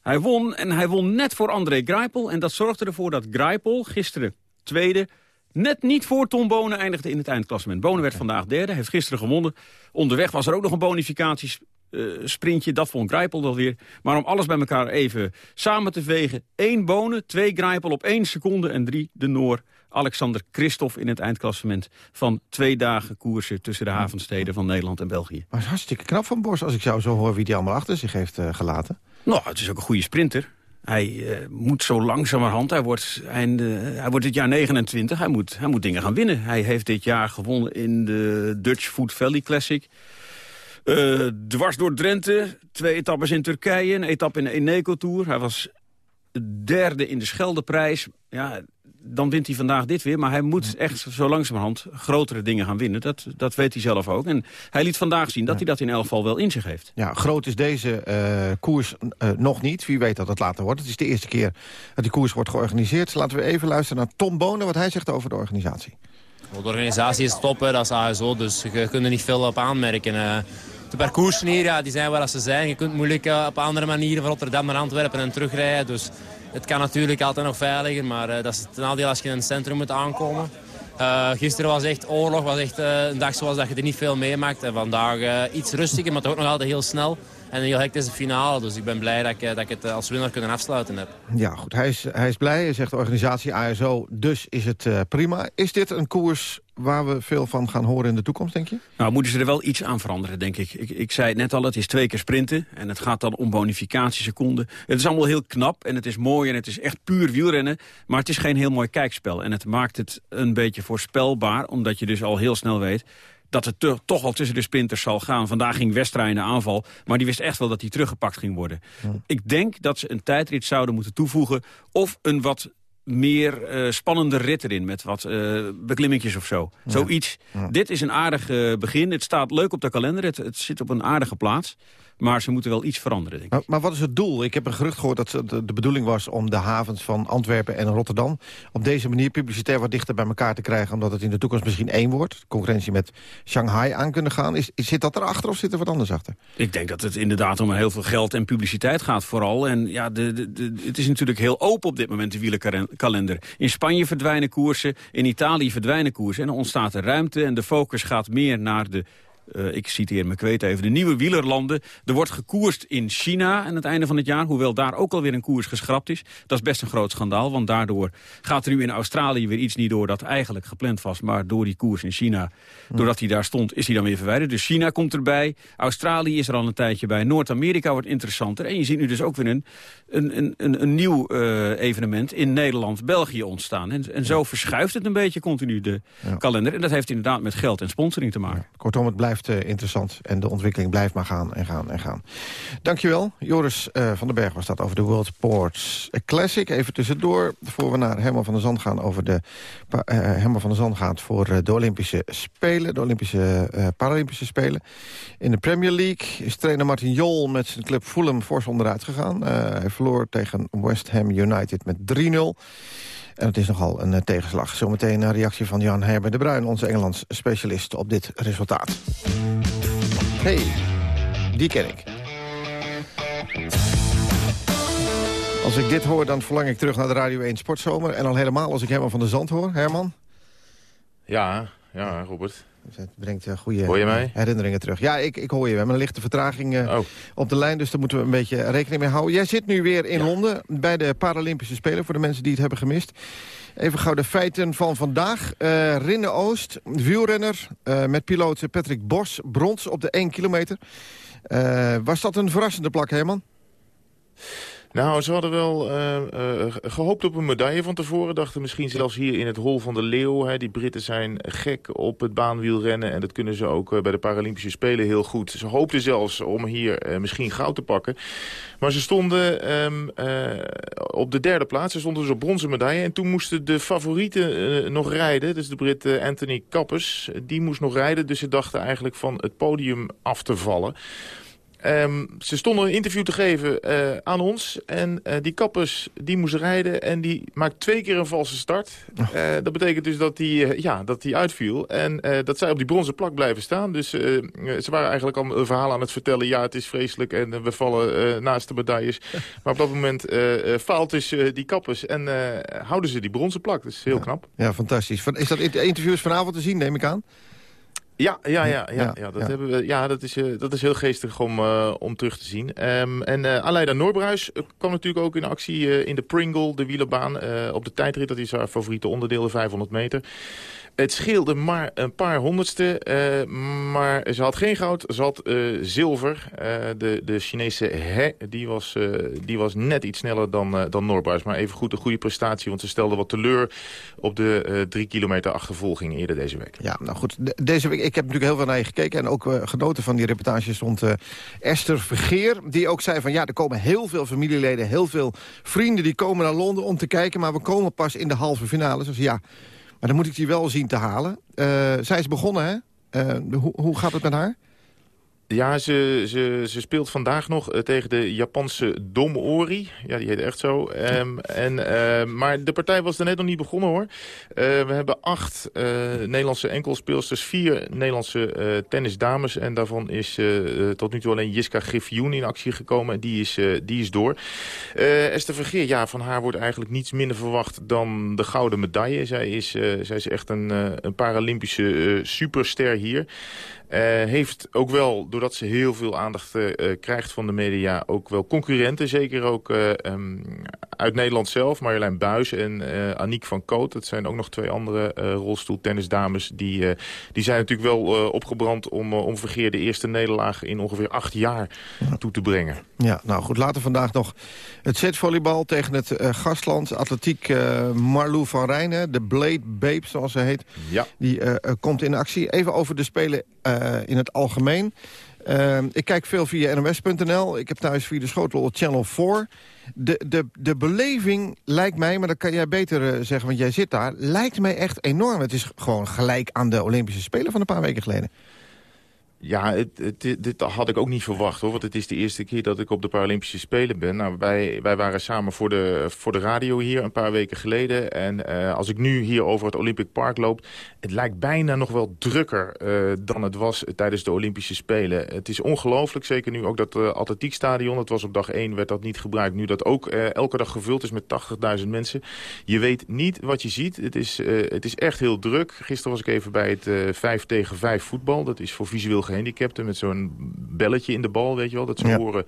Hij won en hij won net voor André Greipel. En dat zorgde ervoor dat Greipel gisteren tweede... net niet voor Tom Bonen eindigde in het eindklassement. Bonen werd vandaag derde, heeft gisteren gewonnen. Onderweg was er ook nog een bonificatiesprintje. dat vond Greipel dan weer. Maar om alles bij elkaar even samen te vegen. één Bonen, twee Greipel op één seconde... en drie de Noor Alexander Christophe in het eindklassement... van twee dagen koersen tussen de havensteden van Nederland en België. Maar hartstikke knap van Bos als ik jou zo hoor wie die allemaal achter zich heeft uh, gelaten. Nou, het is ook een goede sprinter. Hij uh, moet zo langzamerhand, hij wordt, uh, hij wordt dit jaar 29, hij moet, hij moet dingen gaan winnen. Hij heeft dit jaar gewonnen in de Dutch Food Valley Classic. Uh, dwars door Drenthe, twee etappes in Turkije, een etappe in de Eneco Tour. Hij was derde in de Scheldeprijs. Ja, dan wint hij vandaag dit weer. Maar hij moet echt zo langzamerhand grotere dingen gaan winnen. Dat, dat weet hij zelf ook. En hij liet vandaag zien dat hij dat in elk geval wel in zich heeft. Ja, groot is deze uh, koers uh, nog niet. Wie weet dat het later wordt. Het is de eerste keer dat die koers wordt georganiseerd. Laten we even luisteren naar Tom Bonen, wat hij zegt over de organisatie. De organisatie is top, hè. dat is ASO, dus je kunt er niet veel op aanmerken. Uh, de parcoursen hier, ja, die zijn waar ze zijn. Je kunt moeilijk op andere manieren van Rotterdam naar Antwerpen en terugrijden. Dus het kan natuurlijk altijd nog veiliger, maar uh, dat is het nadeel als je in het centrum moet aankomen. Uh, gisteren was echt oorlog, was echt uh, een dag zoals dat je er niet veel meemaakt. En vandaag iets rustiger, maar toch nog altijd heel snel. En een heel hectische finale, dus ik ben blij dat ik, dat ik het als winnaar kunnen afsluiten heb. Ja, goed. Hij is, hij is blij, zegt de organisatie ASO, dus is het prima. Is dit een koers waar we veel van gaan horen in de toekomst, denk je? Nou, moeten ze er wel iets aan veranderen, denk ik. ik. Ik zei het net al, het is twee keer sprinten. En het gaat dan om bonificatieseconden. Het is allemaal heel knap en het is mooi en het is echt puur wielrennen. Maar het is geen heel mooi kijkspel. En het maakt het een beetje voorspelbaar, omdat je dus al heel snel weet dat het toch wel tussen de sprinters zal gaan. Vandaag ging Westra in de aanval, maar die wist echt wel dat hij teruggepakt ging worden. Ik denk dat ze een tijdrit zouden moeten toevoegen... of een wat meer uh, spannende rit erin met wat uh, beklimmingjes of zo. Ja. Zoiets. Ja. Dit is een aardig uh, begin. Het staat leuk op de kalender. Het, het, zit op een aardige plaats. Maar ze moeten wel iets veranderen, denk ik. Maar, maar wat is het doel? Ik heb een gerucht gehoord dat de, bedoeling was... om de havens van Antwerpen en Rotterdam... op deze manier publicitair wat dichter bij elkaar te krijgen... omdat het in de toekomst misschien één wordt. Concurrentie met Shanghai aan kunnen gaan. Is, zit dat erachter of zit er wat anders achter? Ik denk dat het inderdaad om heel veel geld en publiciteit gaat vooral. En ja, de, de, de, het is natuurlijk heel open op dit moment, de wielerkalender. In Spanje verdwijnen koersen, in Italië verdwijnen koersen. En dan ontstaat er ruimte en de focus gaat meer naar de uh, ik citeer me kweet even, de nieuwe wielerlanden. Er wordt gekoerst in China aan het einde van het jaar, hoewel daar ook alweer een koers geschrapt is. Dat is best een groot schandaal, want daardoor gaat er nu in Australië weer iets niet door dat eigenlijk gepland was. Maar door die koers in China, doordat hij daar stond, is hij dan weer verwijderd. Dus China komt erbij, Australië is er al een tijdje bij, Noord-Amerika wordt interessanter. En je ziet nu dus ook weer een, een, een, een nieuw uh, evenement in Nederland, België ontstaan. En, en zo verschuift het een beetje continu de ja. kalender. En dat heeft inderdaad met geld en sponsoring te maken. Ja. Kortom, het blijft uh, interessant en de ontwikkeling blijft maar gaan en gaan en gaan. Dankjewel. Joris uh, van den Berg was dat over de World Sports Classic. Even tussendoor, voor we naar Herman van der Zand gaan... over de uh, Herman van der Zand gaat voor de Olympische Spelen... de Olympische Paralympische Spelen. In de Premier League is trainer Martin Jol met zijn club Fulham fors onderuit gegaan. hij verloor tegen West Ham United met 3-0. En het is nogal een eh, tegenslag. Zometeen een reactie van Jan Herber de Bruin... onze Englands specialist op dit resultaat. Hey, die ken ik. Als ik dit hoor, dan verlang ik terug naar de Radio 1 Sportzomer. En al helemaal als ik Herman van der Zand hoor. Herman? Ja, ja, Robert. Dus het brengt uh, goede herinneringen terug. Ja, ik, ik hoor je. We hebben een lichte vertraging uh, oh. op de lijn, dus daar moeten we een beetje rekening mee houden. Jij zit nu weer in ja. Londen bij de Paralympische Spelen, voor de mensen die het hebben gemist. Even gauw de feiten van vandaag. Uh, Rinne Oost, wielrenner met piloot Patrick Bos, brons op de 1 kilometer. was dat een verrassende plak, Herman? Nou, ze hadden wel uh, uh, gehoopt op een medaille van tevoren. Dachten misschien zelfs hier in het Hol van de Leeuw. Hè. Die Britten zijn gek op het baanwielrennen. En dat kunnen ze ook uh, bij de Paralympische Spelen heel goed. Ze hoopten zelfs om hier misschien goud te pakken. Maar ze stonden um, op de derde plaats. Ze stonden dus op bronzen medaille. En toen moesten de favorieten nog rijden. Dus de Brit Anthony Kappers. Die moest nog rijden. Dus ze dachten eigenlijk van het podium af te vallen. Um, ze stonden een interview te geven uh, aan ons. En uh, die kappers die moest rijden. En die maakt twee keer een valse start. Uh, dat betekent dus dat die, ja, dat die uitviel. En dat zij op die bronzen plak blijven staan. Dus ze waren eigenlijk al een verhaal aan het vertellen. Ja, het is vreselijk en we vallen naast de medailles. Maar op dat moment faalt dus die kappers. En houden ze die bronzen plak. Dat is heel ja. knap. Ja, fantastisch. Is dat interviews vanavond te zien, neem ik aan? Ja, ja, ja, ja, ja, dat, Hebben we, ja dat, is, uh, dat is heel geestig om, uh, om terug te zien. Um, en uh, Aleida Noorbruis kwam natuurlijk ook in actie in de Pringle, de wielerbaan. op de tijdrit, dat is haar favoriete onderdeel, de 500 meter. Het scheelde maar een paar honderdste, uh, maar ze had geen goud, ze had uh, zilver. Uh, de, de Chinese He, die was, die was net iets sneller dan, dan. Maar even goed een goede prestatie, want ze stelde wat teleur op de drie kilometer achtervolging eerder deze week. Ja, nou goed, de, deze week, ik heb natuurlijk heel veel naar je gekeken en ook genoten van die reportage stond Esther Vergeer. Die ook zei van ja, er komen heel veel familieleden, heel veel vrienden die komen naar Londen om te kijken. Maar we komen pas in de halve finale. Dus ja... Maar dan moet ik die wel zien te halen. Uh, zij is begonnen, hè? Uh, hoe, hoe gaat het met haar? Ja, ze, ze, ze speelt vandaag nog uh, tegen de Japanse Domori. Ja, die heet echt zo. Um, en, uh, maar de partij was er net nog niet begonnen, hoor. Uh, we hebben acht Nederlandse enkelspeelsters, vier Nederlandse tennisdames. En daarvan is tot nu toe alleen Jiska Griffioen in actie gekomen. En die is, die is door. Esther Vergeer, ja, van haar wordt eigenlijk niets minder verwacht dan de gouden medaille. Zij is, zij is echt een, een Paralympische superster hier. Uh, heeft ook wel, doordat ze heel veel aandacht uh, krijgt van de media... ook wel concurrenten, zeker ook uh, um, uit Nederland zelf. Marjolein Buis en Aniek van Koot. Dat zijn ook nog twee andere rolstoeltennisdames. Die, die zijn natuurlijk wel opgebrand om, om Vergeer de eerste nederlaag... in ongeveer acht jaar toe te brengen. Ja, nou goed, later vandaag nog het zetvolleybal tegen het gastland. Atletiek Marlou van Rijnen, de Blade Babe zoals ze heet. Ja. Die komt in actie. Even over de Spelen in het algemeen. Uh, ik kijk veel via nws.nl. Ik heb thuis via de schotel Channel 4. De, de, de beleving lijkt mij, maar dat kan jij beter uh, zeggen, want jij zit daar... lijkt mij echt enorm. Het is gewoon gelijk aan de Olympische Spelen van een paar weken geleden. Ja, dit had ik ook niet verwacht hoor. Want het is de eerste keer dat ik op de Paralympische Spelen ben. Nou, wij, wij waren samen voor de, voor de radio hier een paar weken geleden. En uh, als ik nu hier over het Olympic Park loop... het lijkt bijna nog wel drukker uh, dan het was tijdens de Olympische Spelen. Het is ongelooflijk, zeker nu ook dat uh, atletiekstadion... het was op dag 1, werd dat niet gebruikt. Nu dat ook elke dag gevuld is met 80.000 mensen. Je weet niet wat je ziet. Het is, het is echt heel druk. Gisteren was ik even bij het 5 tegen 5 voetbal. Dat is voor visueel gehandicapten met zo'n belletje in de bal, weet je wel. Dat ze Ja. horen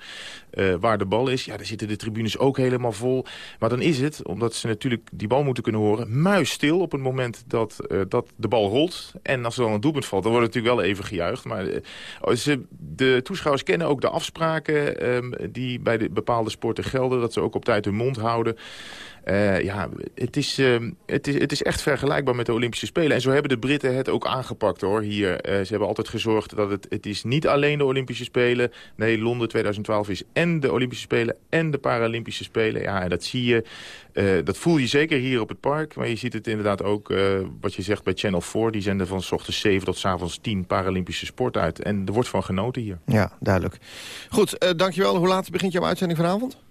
eh, waar de bal is. Ja, daar zitten de tribunes ook helemaal vol. Maar dan is het, omdat ze natuurlijk die bal moeten kunnen horen... muisstil op het moment dat, eh, dat de bal rolt. En als er dan een doelpunt valt, dan wordt het natuurlijk wel even gejuicht. Maar eh, ze, de toeschouwers kennen ook de afspraken ehm, die bij de bepaalde sporten gelden. Dat ze ook op tijd hun mond houden. Ja, het is, ehm, het, is, het is echt vergelijkbaar met de Olympische Spelen. En zo hebben de Britten het ook aangepakt hoor. Hier, ze hebben altijd gezorgd dat het, het is niet alleen de Olympische Spelen. Nee, Londen 2012 is en de Olympische Spelen en de Paralympische Spelen. Ja, en dat zie je, eh, dat voel je zeker hier op het park. Maar je ziet het inderdaad ook, eh, wat je zegt bij Channel 4. Die zenden van s ochtends 7 tot s avonds 10 Paralympische sport uit. En er wordt van genoten hier. Ja, duidelijk. Goed, eh, dankjewel. Hoe laat begint jouw uitzending vanavond?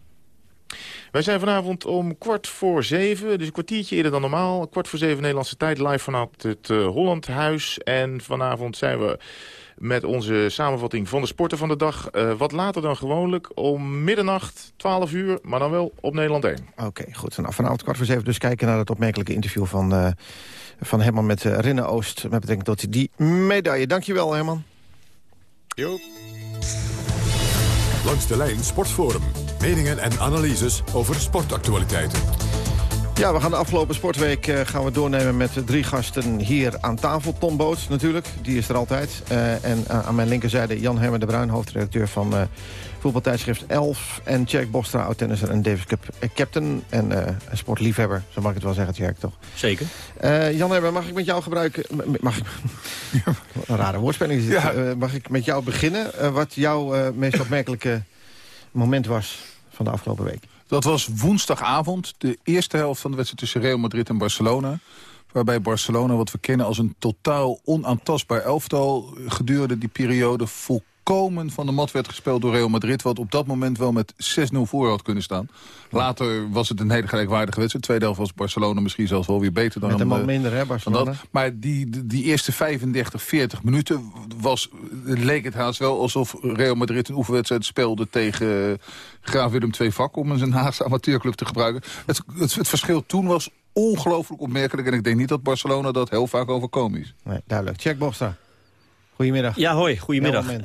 Wij zijn vanavond om kwart voor zeven, dus een kwartiertje eerder dan normaal. Kwart voor zeven Nederlandse tijd, live vanuit het uh, Hollandhuis. En vanavond zijn we met onze samenvatting van de sporten van de dag. Uh, wat later dan gewoonlijk, om middernacht, 12 uur, maar dan wel op Nederland 1. Oké, goed. Nou, vanavond kwart voor zeven dus kijken naar het opmerkelijke interview van, uh, van Herman met uh, Rinne Oost. Met betrekking tot die medaille. Dankjewel, Herman. Jo. Langs de lijn Sportforum. Meningen en analyses over sportactualiteiten. Ja, we gaan de afgelopen sportweek uh, gaan we doornemen met drie gasten hier aan tafel. Tom Boot natuurlijk, die is er altijd. Uh, en uh, aan mijn linkerzijde Jan Hermen de Bruin, hoofdredacteur van voetbaltijdschrift 11. En Jack Bostra, oud-tennisser en Davis Cup captain. En een sportliefhebber, zo mag ik het wel zeggen, Jack, toch? Zeker. Jan Hermen, mag ik met jou gebruiken... Mag ik, een rare woordspeling is ja. mag ik met jou beginnen? wat jouw meest opmerkelijke moment was van de afgelopen week? Dat was woensdagavond, de eerste helft van de wedstrijd tussen Real Madrid en Barcelona. Waarbij Barcelona, wat we kennen als een totaal onaantastbaar elftal... gedurende die periode volkomen van de mat werd gespeeld door Real Madrid... wat op dat moment wel met 6-0 voor had kunnen staan. Later was het een hele gelijkwaardige wedstrijd. Tweede helft was Barcelona misschien zelfs wel weer beter dan... Met een man uh, minder, hè, Barcelona? Dat. Maar die, die, eerste 35, 40 minuten was, leek het haast wel... alsof Real Madrid een oefenwedstrijd speelde tegen Graaf Willem II Vak... om zijn Haagse amateurclub te gebruiken. Het, het, het verschil toen was ongelooflijk opmerkelijk. En ik denk niet dat Barcelona dat heel vaak overkomen is. Nee, duidelijk. Check Bostra. Goedemiddag. Ja, hoi. Goedemiddag. Uh,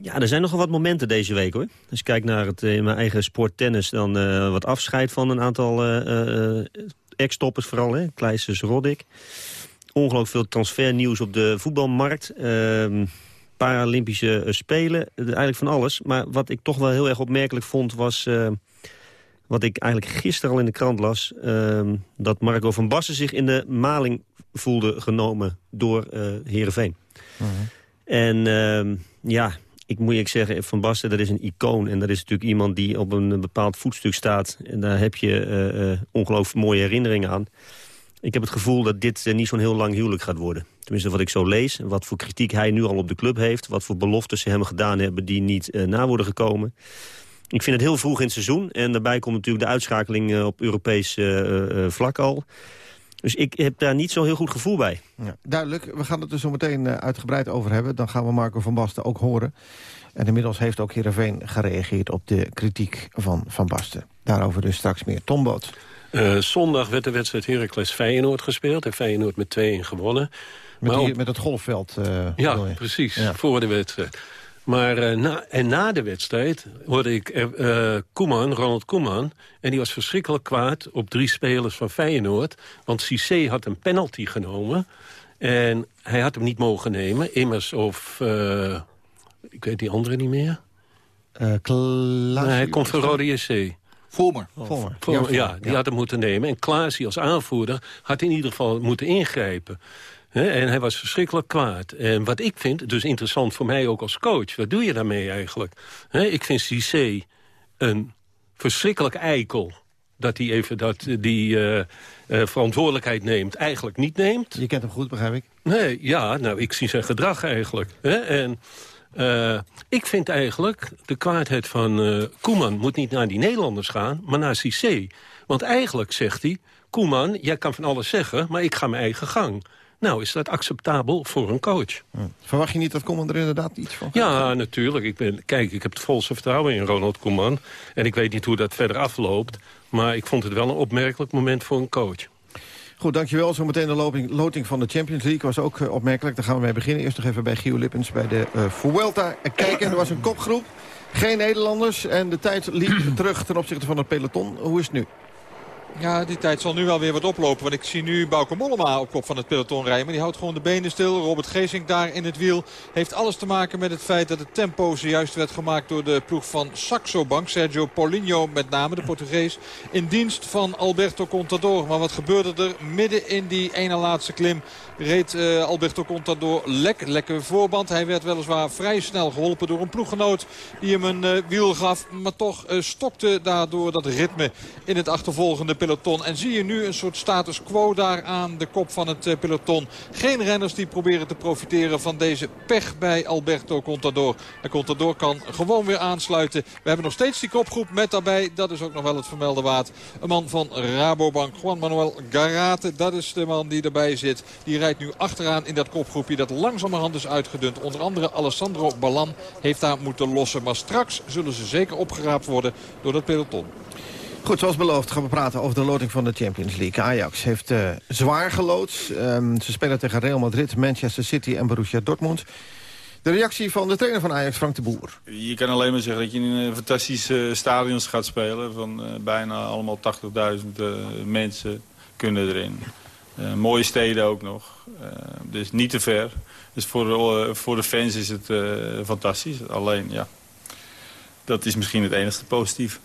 ja, er zijn nogal wat momenten deze week, hoor. Als ik kijk naar het, in mijn eigen sport tennis... dan uh, wat afscheid van een aantal uh, ex-toppers vooral, hè. Kleisters, Roddick. Ongelooflijk veel transfernieuws op de voetbalmarkt. Ehm, Paralympische Spelen, eigenlijk van alles. Maar wat ik toch wel heel erg opmerkelijk vond was... wat ik eigenlijk gisteren al in de krant las... Ehm, dat Marco van Bassen zich in de maling voelde genomen door Heerenveen. En uh, ja, ik moet je zeggen, Van Basten, dat is een icoon. En dat is natuurlijk iemand die op een bepaald voetstuk staat. En daar heb je uh, uh, ongelooflijk mooie herinneringen aan. Ik heb het gevoel dat dit uh, niet zo'n heel lang huwelijk gaat worden. Tenminste, wat ik zo lees. Wat voor kritiek hij nu al op de club heeft. Wat voor beloftes ze hem gedaan hebben die niet na worden gekomen. Ik vind het heel vroeg in het seizoen. En daarbij komt natuurlijk de uitschakeling op Europees vlak al. Dus ik heb daar niet zo'n heel goed gevoel bij. Ja, duidelijk. We gaan het er zo meteen uh, uitgebreid over hebben. Dan gaan we Marco van Basten ook horen. En inmiddels heeft ook Heerenveen gereageerd op de kritiek van Van Basten. Daarover dus straks meer. Tom Boot. Uh, zondag werd de wedstrijd Heracles Feyenoord gespeeld. En Feyenoord met 2-1 gewonnen. Met, die, op... met het golfveld. Uh, ja, precies. Ja. Voor de wedstrijd. Maar uh, na, en na de wedstrijd hoorde ik uh, Koeman, Ronald Koeman... en die was verschrikkelijk kwaad op drie spelers van Feyenoord... want Cissé had een penalty genomen... en hij had hem niet mogen nemen. Immers of... Uh, ik weet die andere niet meer. nee, hij komt van Rode JC. Vormer. Vormer. Vormer. Ja, die ja. had hem moeten nemen. En Klaasie als aanvoerder had in ieder geval moeten ingrijpen. En hij was verschrikkelijk kwaad. En wat ik vind, dus interessant voor mij ook als coach... wat doe je daarmee eigenlijk? Ik vind Cissé een verschrikkelijk eikel... dat hij even dat, die uh, uh, verantwoordelijkheid neemt, eigenlijk niet neemt. Je kent hem goed, begrijp ik. Nee, ja, nou, ik zie zijn gedrag eigenlijk. En uh, ik vind eigenlijk, de kwaadheid van Koeman moet niet naar die Nederlanders gaan... maar naar Cissé. Want eigenlijk zegt hij... Koeman, jij kan van alles zeggen, maar ik ga mijn eigen gang. Nou, is dat acceptabel voor een coach? Ja. Verwacht je niet dat Koeman er inderdaad iets van Ja, natuurlijk. Ik ben, kijk, ik heb het volste vertrouwen in Ronald Koeman. En ik weet niet hoe dat verder afloopt. Maar ik vond het wel een opmerkelijk moment voor een coach. Goed, dankjewel. Zometeen de loting, loting van de Champions League was ook uh, opmerkelijk. Daar gaan we mee beginnen. Eerst nog even bij Gio Lippens bij de uh, Vuelta kijken. Er was een kopgroep, geen Nederlanders. En de tijd liep terug ten opzichte van het peloton. Hoe is het nu? Ja, die tijd zal nu wel weer wat oplopen. Want ik zie nu Bauke Mollema op kop van het peloton rijden. Maar die houdt gewoon de benen stil. Robert Geesink daar in het wiel. Heeft alles te maken met het feit dat het tempo zojuist werd gemaakt door de ploeg van Saxo Bank. Sergio Paulinho met name, de Portugees. In dienst van Alberto Contador. Maar wat gebeurde er midden in die ene laatste klim? Reed uh, Alberto Contador lek, lekker voorband. Hij werd weliswaar vrij snel geholpen door een ploeggenoot die hem een uh, wiel gaf. Maar toch uh, stokte daardoor dat ritme in het achtervolgende peloton. En zie je nu een soort status quo daar aan de kop van het peloton. Geen renners die proberen te profiteren van deze pech bij Alberto Contador. En Contador kan gewoon weer aansluiten. We hebben nog steeds die kopgroep met daarbij. Dat is ook nog wel het vermelde waard. Een man van Rabobank, Juan Manuel Garate. Dat is de man die erbij zit. Die rijdt nu achteraan in dat kopgroepje dat langzamerhand is uitgedund. Onder andere Alessandro Ballan heeft daar moeten lossen. Maar straks zullen ze zeker opgeraapt worden door dat peloton. Goed, zoals beloofd gaan we praten over de loting van de Champions League. Ajax heeft uh, zwaar gelood. Um, ze spelen tegen Real Madrid, Manchester City en Borussia Dortmund. De reactie van de trainer van Ajax, Frank de Boer. Je kan alleen maar zeggen dat je in een fantastische stadions gaat spelen. Van uh, bijna allemaal 80.000 uh, mensen kunnen erin. Uh, mooie steden ook nog. dus niet te ver. Dus voor de, voor de fans is het fantastisch. Alleen, ja, dat is misschien het enige positief.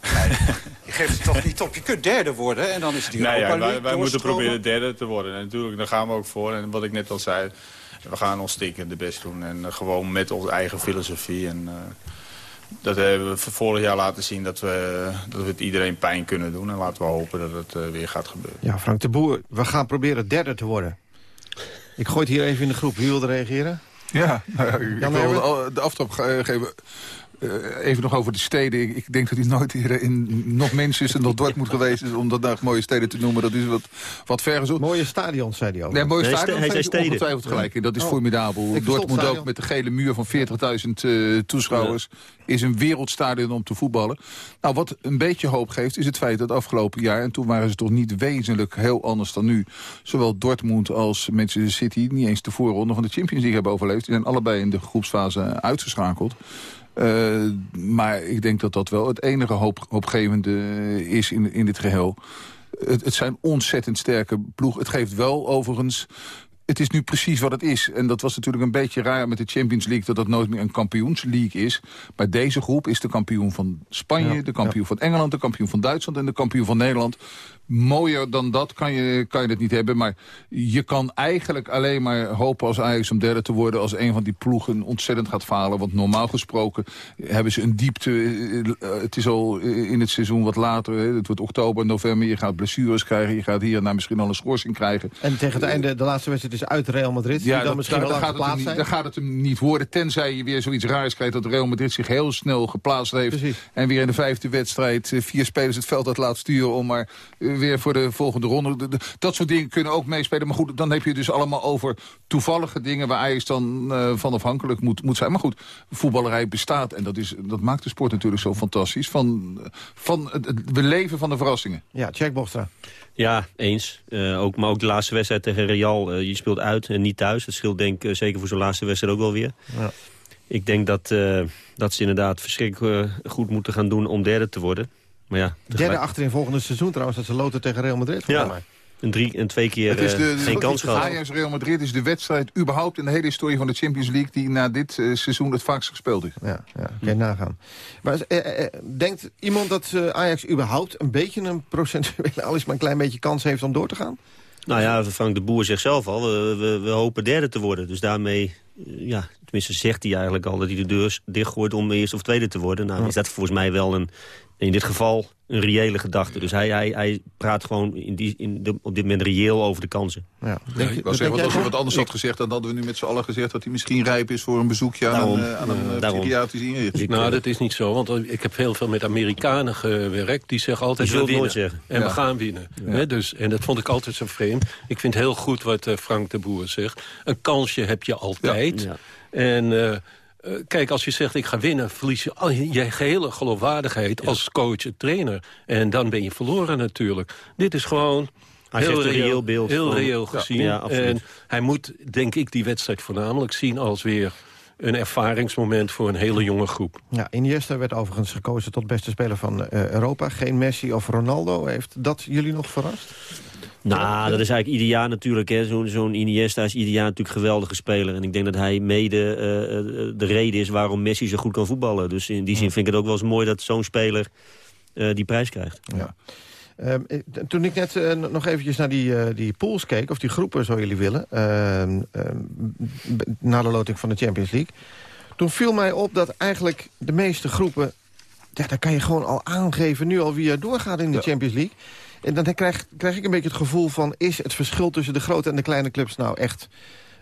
je geeft het toch niet op. Je kunt derde worden en dan is het hier nee, ja, Wij, wij moeten proberen derde te worden. En natuurlijk, daar gaan we ook voor. En wat ik net al zei, we gaan ons stikken de best doen. En gewoon met onze eigen filosofie. En uh, dat hebben we vorig jaar laten zien dat we, dat we het iedereen pijn kunnen doen. En laten we hopen dat het uh, weer gaat gebeuren. Ja, Frank de Boer, we gaan proberen derde te worden. Ik gooi het hier even in de groep. Wie wil er reageren? Ja, nou, ik wil de aftrap geven. Uh, even nog over de steden. Ik, ik, denk dat hij nooit hier in nog Manchester nog Dortmund geweest is... om dat nou mooie steden te noemen. Dat is wat, wat ver gezocht. Mooie stadions, zei hij ook. Nee, mooie nee, stadions hij zei ongetwijfeld gelijk. Dat is oh. formidabel. Dortmund ook met de gele muur van 40.000 uh, toeschouwers... is een wereldstadion om te voetballen. Nou, wat een beetje hoop geeft is het feit dat afgelopen jaar... en toen waren ze toch niet wezenlijk heel anders dan nu... zowel Dortmund als Manchester City niet eens de voorronde van de Champions League hebben overleefd. Die zijn allebei in de groepsfase uitgeschakeld. Uh, maar ik denk dat dat wel het enige hoop, hoopgevende is in, in dit geheel. Het, het zijn ontzettend sterke ploeg. Het geeft wel overigens het is nu precies wat het is. En dat was natuurlijk een beetje raar met de Champions League... dat dat nooit meer een kampioensleague is. Maar deze groep is de kampioen van Spanje, de kampioen van Engeland... de kampioen van Duitsland en de kampioen van Nederland mooier dan dat kan je, kan je het niet hebben. Maar je kan eigenlijk alleen maar hopen als Ajax om derde te worden... als een van die ploegen ontzettend gaat falen. Want normaal gesproken hebben ze een diepte. Eh, het is al in het seizoen wat later. Het wordt oktober, november. Je gaat blessures krijgen. Je gaat hier naar misschien al een schorsing krijgen. En tegen het einde, de laatste wedstrijd is uit Real Madrid. Ja, dan misschien wel gaat het niet, gaat het hem niet worden. Tenzij je weer zoiets raars krijgt dat Real Madrid zich heel snel geplaatst heeft. En weer in de vijfde wedstrijd eh, vier spelers het veld uit laat sturen... om maar eh, weer voor de volgende ronde. dat soort dingen kunnen ook meespelen. Maar goed, dan heb je dus allemaal over toevallige dingen... waar Ajax dan uh, van afhankelijk moet, moet zijn. Maar goed, voetballerij bestaat. En dat, is, dat maakt de sport natuurlijk zo fantastisch. Van, van het, het beleven van de verrassingen. Ja, Jack Bostra. Ja, eens. Uh, ook, maar ook de laatste wedstrijd tegen Real. Uh, je speelt uit en niet thuis. Dat scheelt denk ik zeker voor zo'n laatste wedstrijd ook wel weer. Ja. Ik denk dat, uh, dat ze inderdaad verschrikkelijk goed moeten gaan doen om derde te worden. Maar ja, Derde achterin volgende seizoen trouwens, dat ze loten tegen Real Madrid. Ja, een, drie, en twee keer het is de, uh, geen kans gehad. Ajax Real Madrid is de wedstrijd überhaupt in de hele historie van de Champions League... die na dit uh, seizoen het vaakst gespeeld is. Ja, ja kan je nagaan. Maar uh, denkt iemand dat Ajax überhaupt een beetje een procentueel... al is maar een klein beetje kans heeft om door te gaan? Nou ja, Frank de Boer zegt zelf al, we, we, we hopen derde te worden. Dus daarmee, ja, tenminste zegt hij eigenlijk al... dat hij de deur dichtgooit om eerste of tweede te worden. Nou, is dat volgens mij wel een in dit geval een reële gedachte. Dus hij, hij, hij praat gewoon in die, in de, op dit moment reëel over de kansen. Ja. Denk je, was zeggen, als hij wat anders had gezegd... dan hadden we nu met z'n allen gezegd dat hij misschien rijp is... voor een bezoekje aan een, eh, aan een uh, psychiatrische inrichting. Nou, dat is niet zo, want ik heb heel veel met Amerikanen gewerkt. Die zeggen altijd, die we winnen. Zeggen. En we gaan winnen. Ja. dus, en dat vond ik altijd zo vreemd. Ik vind heel goed wat Frank de Boer zegt. Een kansje heb je altijd. En... Eh, kijk, als je zegt ik ga winnen, verlies je al je gehele geloofwaardigheid als coach en trainer. En dan ben je verloren natuurlijk. Dit is gewoon... heel reëel, beeld. Heel reëel gezien. Ja, en hij moet, denk ik, die wedstrijd voornamelijk zien als weer een ervaringsmoment voor een hele jonge groep. Ja, Iniesta werd overigens gekozen tot beste speler van uh, Europa. Geen Messi of Ronaldo. Heeft dat jullie nog verrast? Nou, dat is eigenlijk ieder jaar natuurlijk. Zo'n zo Iniesta is ieder jaar natuurlijk een geweldige speler. En ik denk dat hij mede uh, de reden is waarom Messi zo goed kan voetballen. Dus in die zin vind ik het ook wel eens mooi dat zo'n speler uh, die prijs krijgt. Ja. Uh, toen ik net uh, nog eventjes naar die, uh, die pools keek, of die groepen, zo jullie willen... Ehm, ehm, na de loting van de Champions League... toen viel mij op dat eigenlijk de meeste groepen... Ja, daar kan je gewoon al aangeven nu al wie er doorgaat in de Champions League. En dan krijg, krijg ik een beetje het gevoel van... is het verschil tussen de grote en de kleine clubs nou echt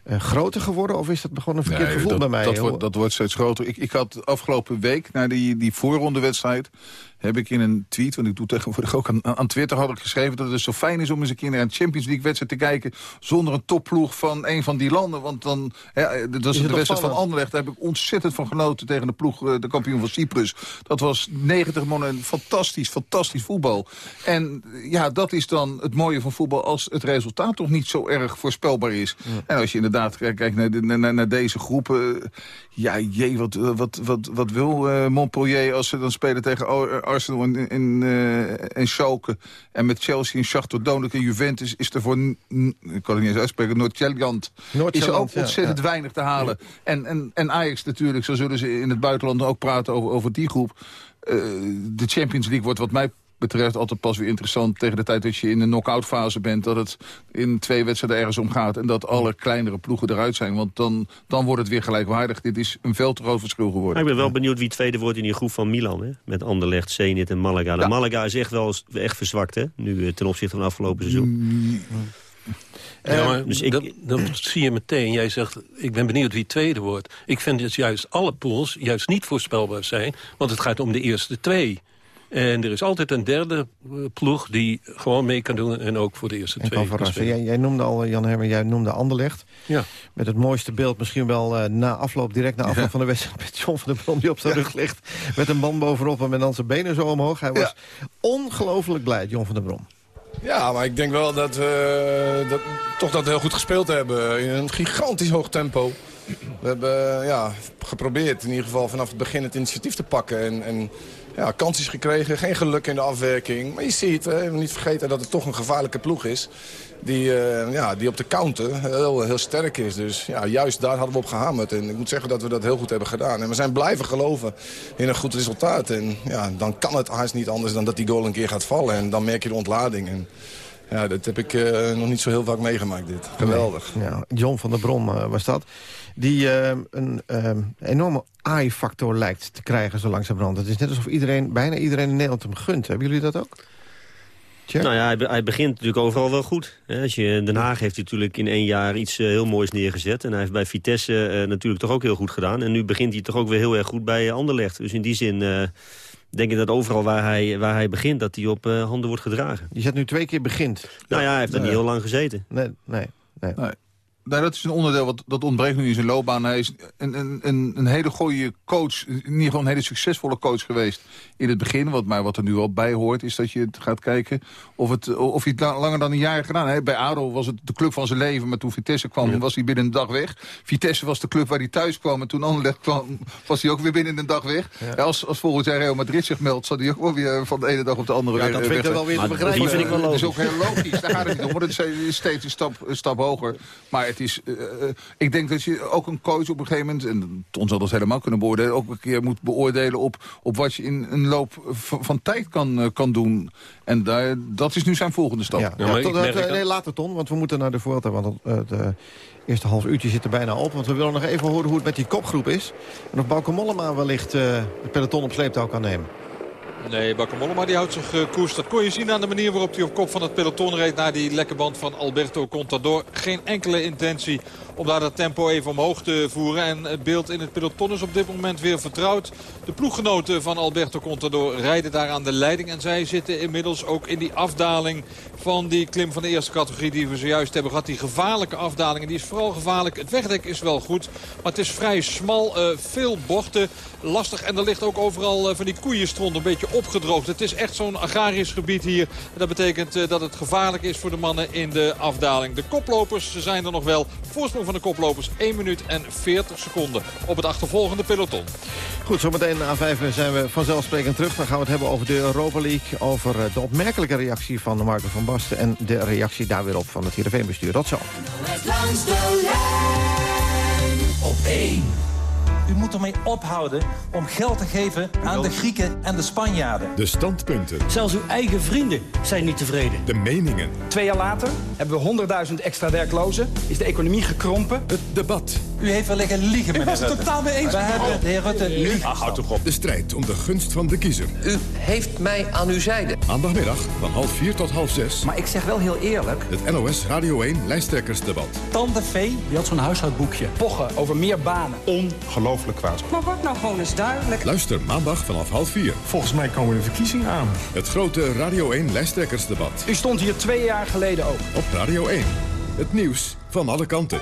eh, groter geworden? Of is dat gewoon een verkeerd Nee, gevoel dat, bij mij? Dat wordt, dat wordt steeds groter. Ik, ik had afgelopen week, na die, die voorrondewedstrijd... heb ik in een tweet, want ik doe tegenwoordig ook aan, aan Twitter... had ik geschreven dat het zo fijn is om eens een keer naar een Champions League-wedstrijd te kijken... zonder een topploeg van een van die landen. Want dan, hè, dat was het de wedstrijd van? Anderlecht. Daar heb ik ontzettend van genoten tegen de ploeg, eh, de kampioen van Cyprus. Dat was 90 man fantastisch, fantastisch voetbal. En ja, dat is dan het mooie van voetbal... als het resultaat toch niet zo erg voorspelbaar is. En als je inderdaad kijkt kijkt naar, de- naar, naar deze groepen... ja, jee, wat, eh, wat, wat, wat wil eh, Montpellier als ze dan spelen tegen eh, Arsenal en, en, en Schalke... en met Chelsea en Shakhtar Donetsk en Juventus... is er voor, ik kan het niet eens uitspreken, Noord-Jelland... is er ook ontzettend ja. weinig te halen. En, en, en Ajax natuurlijk, zo zullen ze in het buitenland ook praten over, over die groep. De Champions League wordt wat mij betreft altijd pas weer interessant... tegen de tijd dat je in de knock-out fase bent... dat het in twee wedstrijden ergens om gaat... en dat alle kleinere ploegen eruit zijn. Want dan, dan wordt het weer gelijkwaardig. Dit is een veel te groot verschil Maar geworden. ik ben wel benieuwd wie tweede wordt in die groep van Milan. Hè? Met Anderlecht, Zenit en Malaga. De Malaga is echt wel echt verzwakt hè? nu eh, ten opzichte van het afgelopen seizoen. Ja, maar dus ik- dat, dat zie je meteen. Jij zegt, ik ben benieuwd wie tweede wordt. Ik vind dat juist alle pools juist niet voorspelbaar zijn. Want het gaat om de eerste twee. En er is altijd een derde eh, ploeg die gewoon mee kan doen... en ook voor de eerste En twee verrassen. Jij, jij noemde al, eh, Jan Hermen, jij noemde Anderlecht. Ja. Met het mooiste beeld misschien wel eh, na afloop, direct na afloop van de wedstrijd... met John van der Brom die op zijn rug ligt. Met een band bovenop en met dan zijn benen zo omhoog. Hij was ongelooflijk blij, John van der Brom. Ja, maar ik denk wel dat we dat, toch dat we heel goed gespeeld hebben. In een gigantisch hoog tempo. We hebben ja, geprobeerd in ieder geval vanaf het begin het initiatief te pakken. En, en ja, kansjes gekregen, geen geluk in de afwerking. Maar je ziet, hè, niet vergeten dat het toch een gevaarlijke ploeg is. Die, eh, ja, die op de counter heel, heel sterk is. Dus ja, juist daar hadden we op gehamerd. En ik moet zeggen dat we dat heel goed hebben gedaan. En we zijn blijven geloven in een goed resultaat. En ja, dan kan het haast niet anders dan dat die goal een keer gaat vallen. En dan merk je de ontlading. En ja, dat heb ik eh, nog niet zo heel vaak meegemaakt, dit. Geweldig. Ja, John van der Brom eh, was dat. Die eh, een eh, enorme AI-factor lijkt te krijgen zo langzamerhand. Het is net alsof iedereen, bijna iedereen in Nederland hem gunt. Hebben jullie dat ook? Nou ja, hij, hij begint natuurlijk overal wel goed. Hè, Als je, Den Haag heeft hij natuurlijk in één jaar iets eh, heel moois neergezet. En hij heeft bij Vitesse eh, natuurlijk toch ook heel goed gedaan. En nu begint hij toch ook weer heel erg goed bij Anderlecht. Dus in die zin eh, denk ik dat overal waar hij, waar hij begint... dat hij op eh, handen wordt gedragen. Die zet nu twee keer begint. Nou ja, hij heeft er niet heel lang gezeten. Nee, nee, nee. Nee. Nou, dat is een onderdeel wat dat ontbreekt nu in zijn loopbaan. Hij is een, een, een, hele goede coach, in ieder geval een hele succesvolle coach geweest in het begin. Wat, maar wat er nu al bij hoort, is dat je gaat kijken of, het, of hij het la- langer dan een jaar heeft gedaan. Hè, bij ADO was het de club van zijn leven, maar toen Vitesse kwam, was hij binnen een dag weg. Vitesse was de club waar hij thuis kwam en toen Anderlecht kwam, was hij ook weer binnen een dag weg. Ja, Als, als volgend jaar Real Madrid zich meldt, zal hij ook wel weer van de ene dag op de andere Ja, dat eh, vind ik wel weer te begrijpen. Dat logisch. is Dat is ook heel logisch, daar gaat het niet om. Het is steeds een stap, een stap hoger. Maar het is, eh, eh, ik denk dat je ook een coach op een gegeven moment... en Ton zal dat helemaal kunnen beoordelen... ook een keer moet beoordelen op, op wat je in een loop van, van tijd kan, eh, kan doen. En daar, dat is nu zijn volgende stap. Ja, ja, tot, eh, nee, later, Ton, want we moeten naar de Vuelta. Want het, eerste half uurtje zit er bijna op. Want we willen nog even horen hoe het met die kopgroep is. En of Bauke Mollema wellicht eh het peloton op sleeptouw kan nemen. Nee, Bakker Mollema die houdt zich eh, koers. Dat kon je zien aan de manier waarop hij op kop van het peloton reed... naar die lekke band van Alberto Contador. Geen enkele intentie om daar dat tempo even omhoog te voeren. En het beeld in het peloton is op dit moment weer vertrouwd. De ploeggenoten van Alberto Contador rijden daar aan de leiding. En zij zitten inmiddels ook in die afdaling van die klim van de eerste categorie... die we zojuist hebben gehad. Die gevaarlijke afdaling. En die is vooral gevaarlijk. Het wegdek is wel goed, maar het is vrij smal. eh, veel bochten. Lastig. En er ligt ook overal eh, van die koeienstront een beetje opgedroogd. Het is echt zo'n agrarisch gebied hier. En dat betekent eh, dat het gevaarlijk is voor de mannen in de afdaling. De koplopers zijn er nog wel. Voorsprong van de koplopers 1 minuut en 40 seconden op het achtervolgende peloton. Goed, zometeen na vijf uur zijn we vanzelfsprekend terug. Dan gaan we het hebben over de Europa League. Over eh, de opmerkelijke reactie van Marco van Basten. En de reactie daar weer op van het Heerenveen-bestuur. Dat zo. Langs de lijn op één. U moet ermee ophouden om geld te geven aan de Grieken en de Spanjaarden. De standpunten. Zelfs uw eigen vrienden zijn niet tevreden. De meningen. Twee jaar later hebben we 100.000 extra werklozen. Is de economie gekrompen. Het debat. U heeft wel liggen liegen, meneer was het totaal mee eens. We hebben de heer Rutte liegen. Ach, houd toch op. De strijd om de gunst van de kiezer. U heeft mij aan uw zijde. Maandagmiddag van half vier tot half zes. Maar ik zeg wel heel eerlijk. Het NOS Radio 1 lijsttrekkersdebat. Tante Vee, die had zo'n huishoudboekje. Pochen over meer banen. Ongelooflijk kwaad. Maar word nou gewoon eens duidelijk. Luister maandag vanaf half vier. Volgens mij komen de verkiezingen aan. Het grote Radio 1 lijsttrekkersdebat. U stond hier twee jaar geleden ook. Op Radio 1. Het nieuws van alle kanten.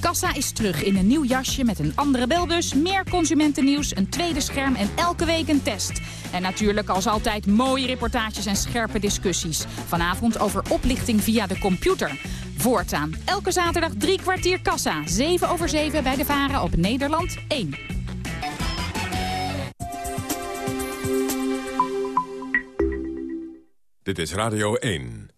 Kassa is terug in een nieuw jasje met een andere belbus, meer consumentennieuws, een tweede scherm en elke week een test. En natuurlijk als altijd mooie reportages en scherpe discussies. Vanavond over oplichting via de computer. Voortaan, elke zaterdag drie kwartier kassa. 7 over 7 bij de Varen op Nederland 1. Dit is Radio 1.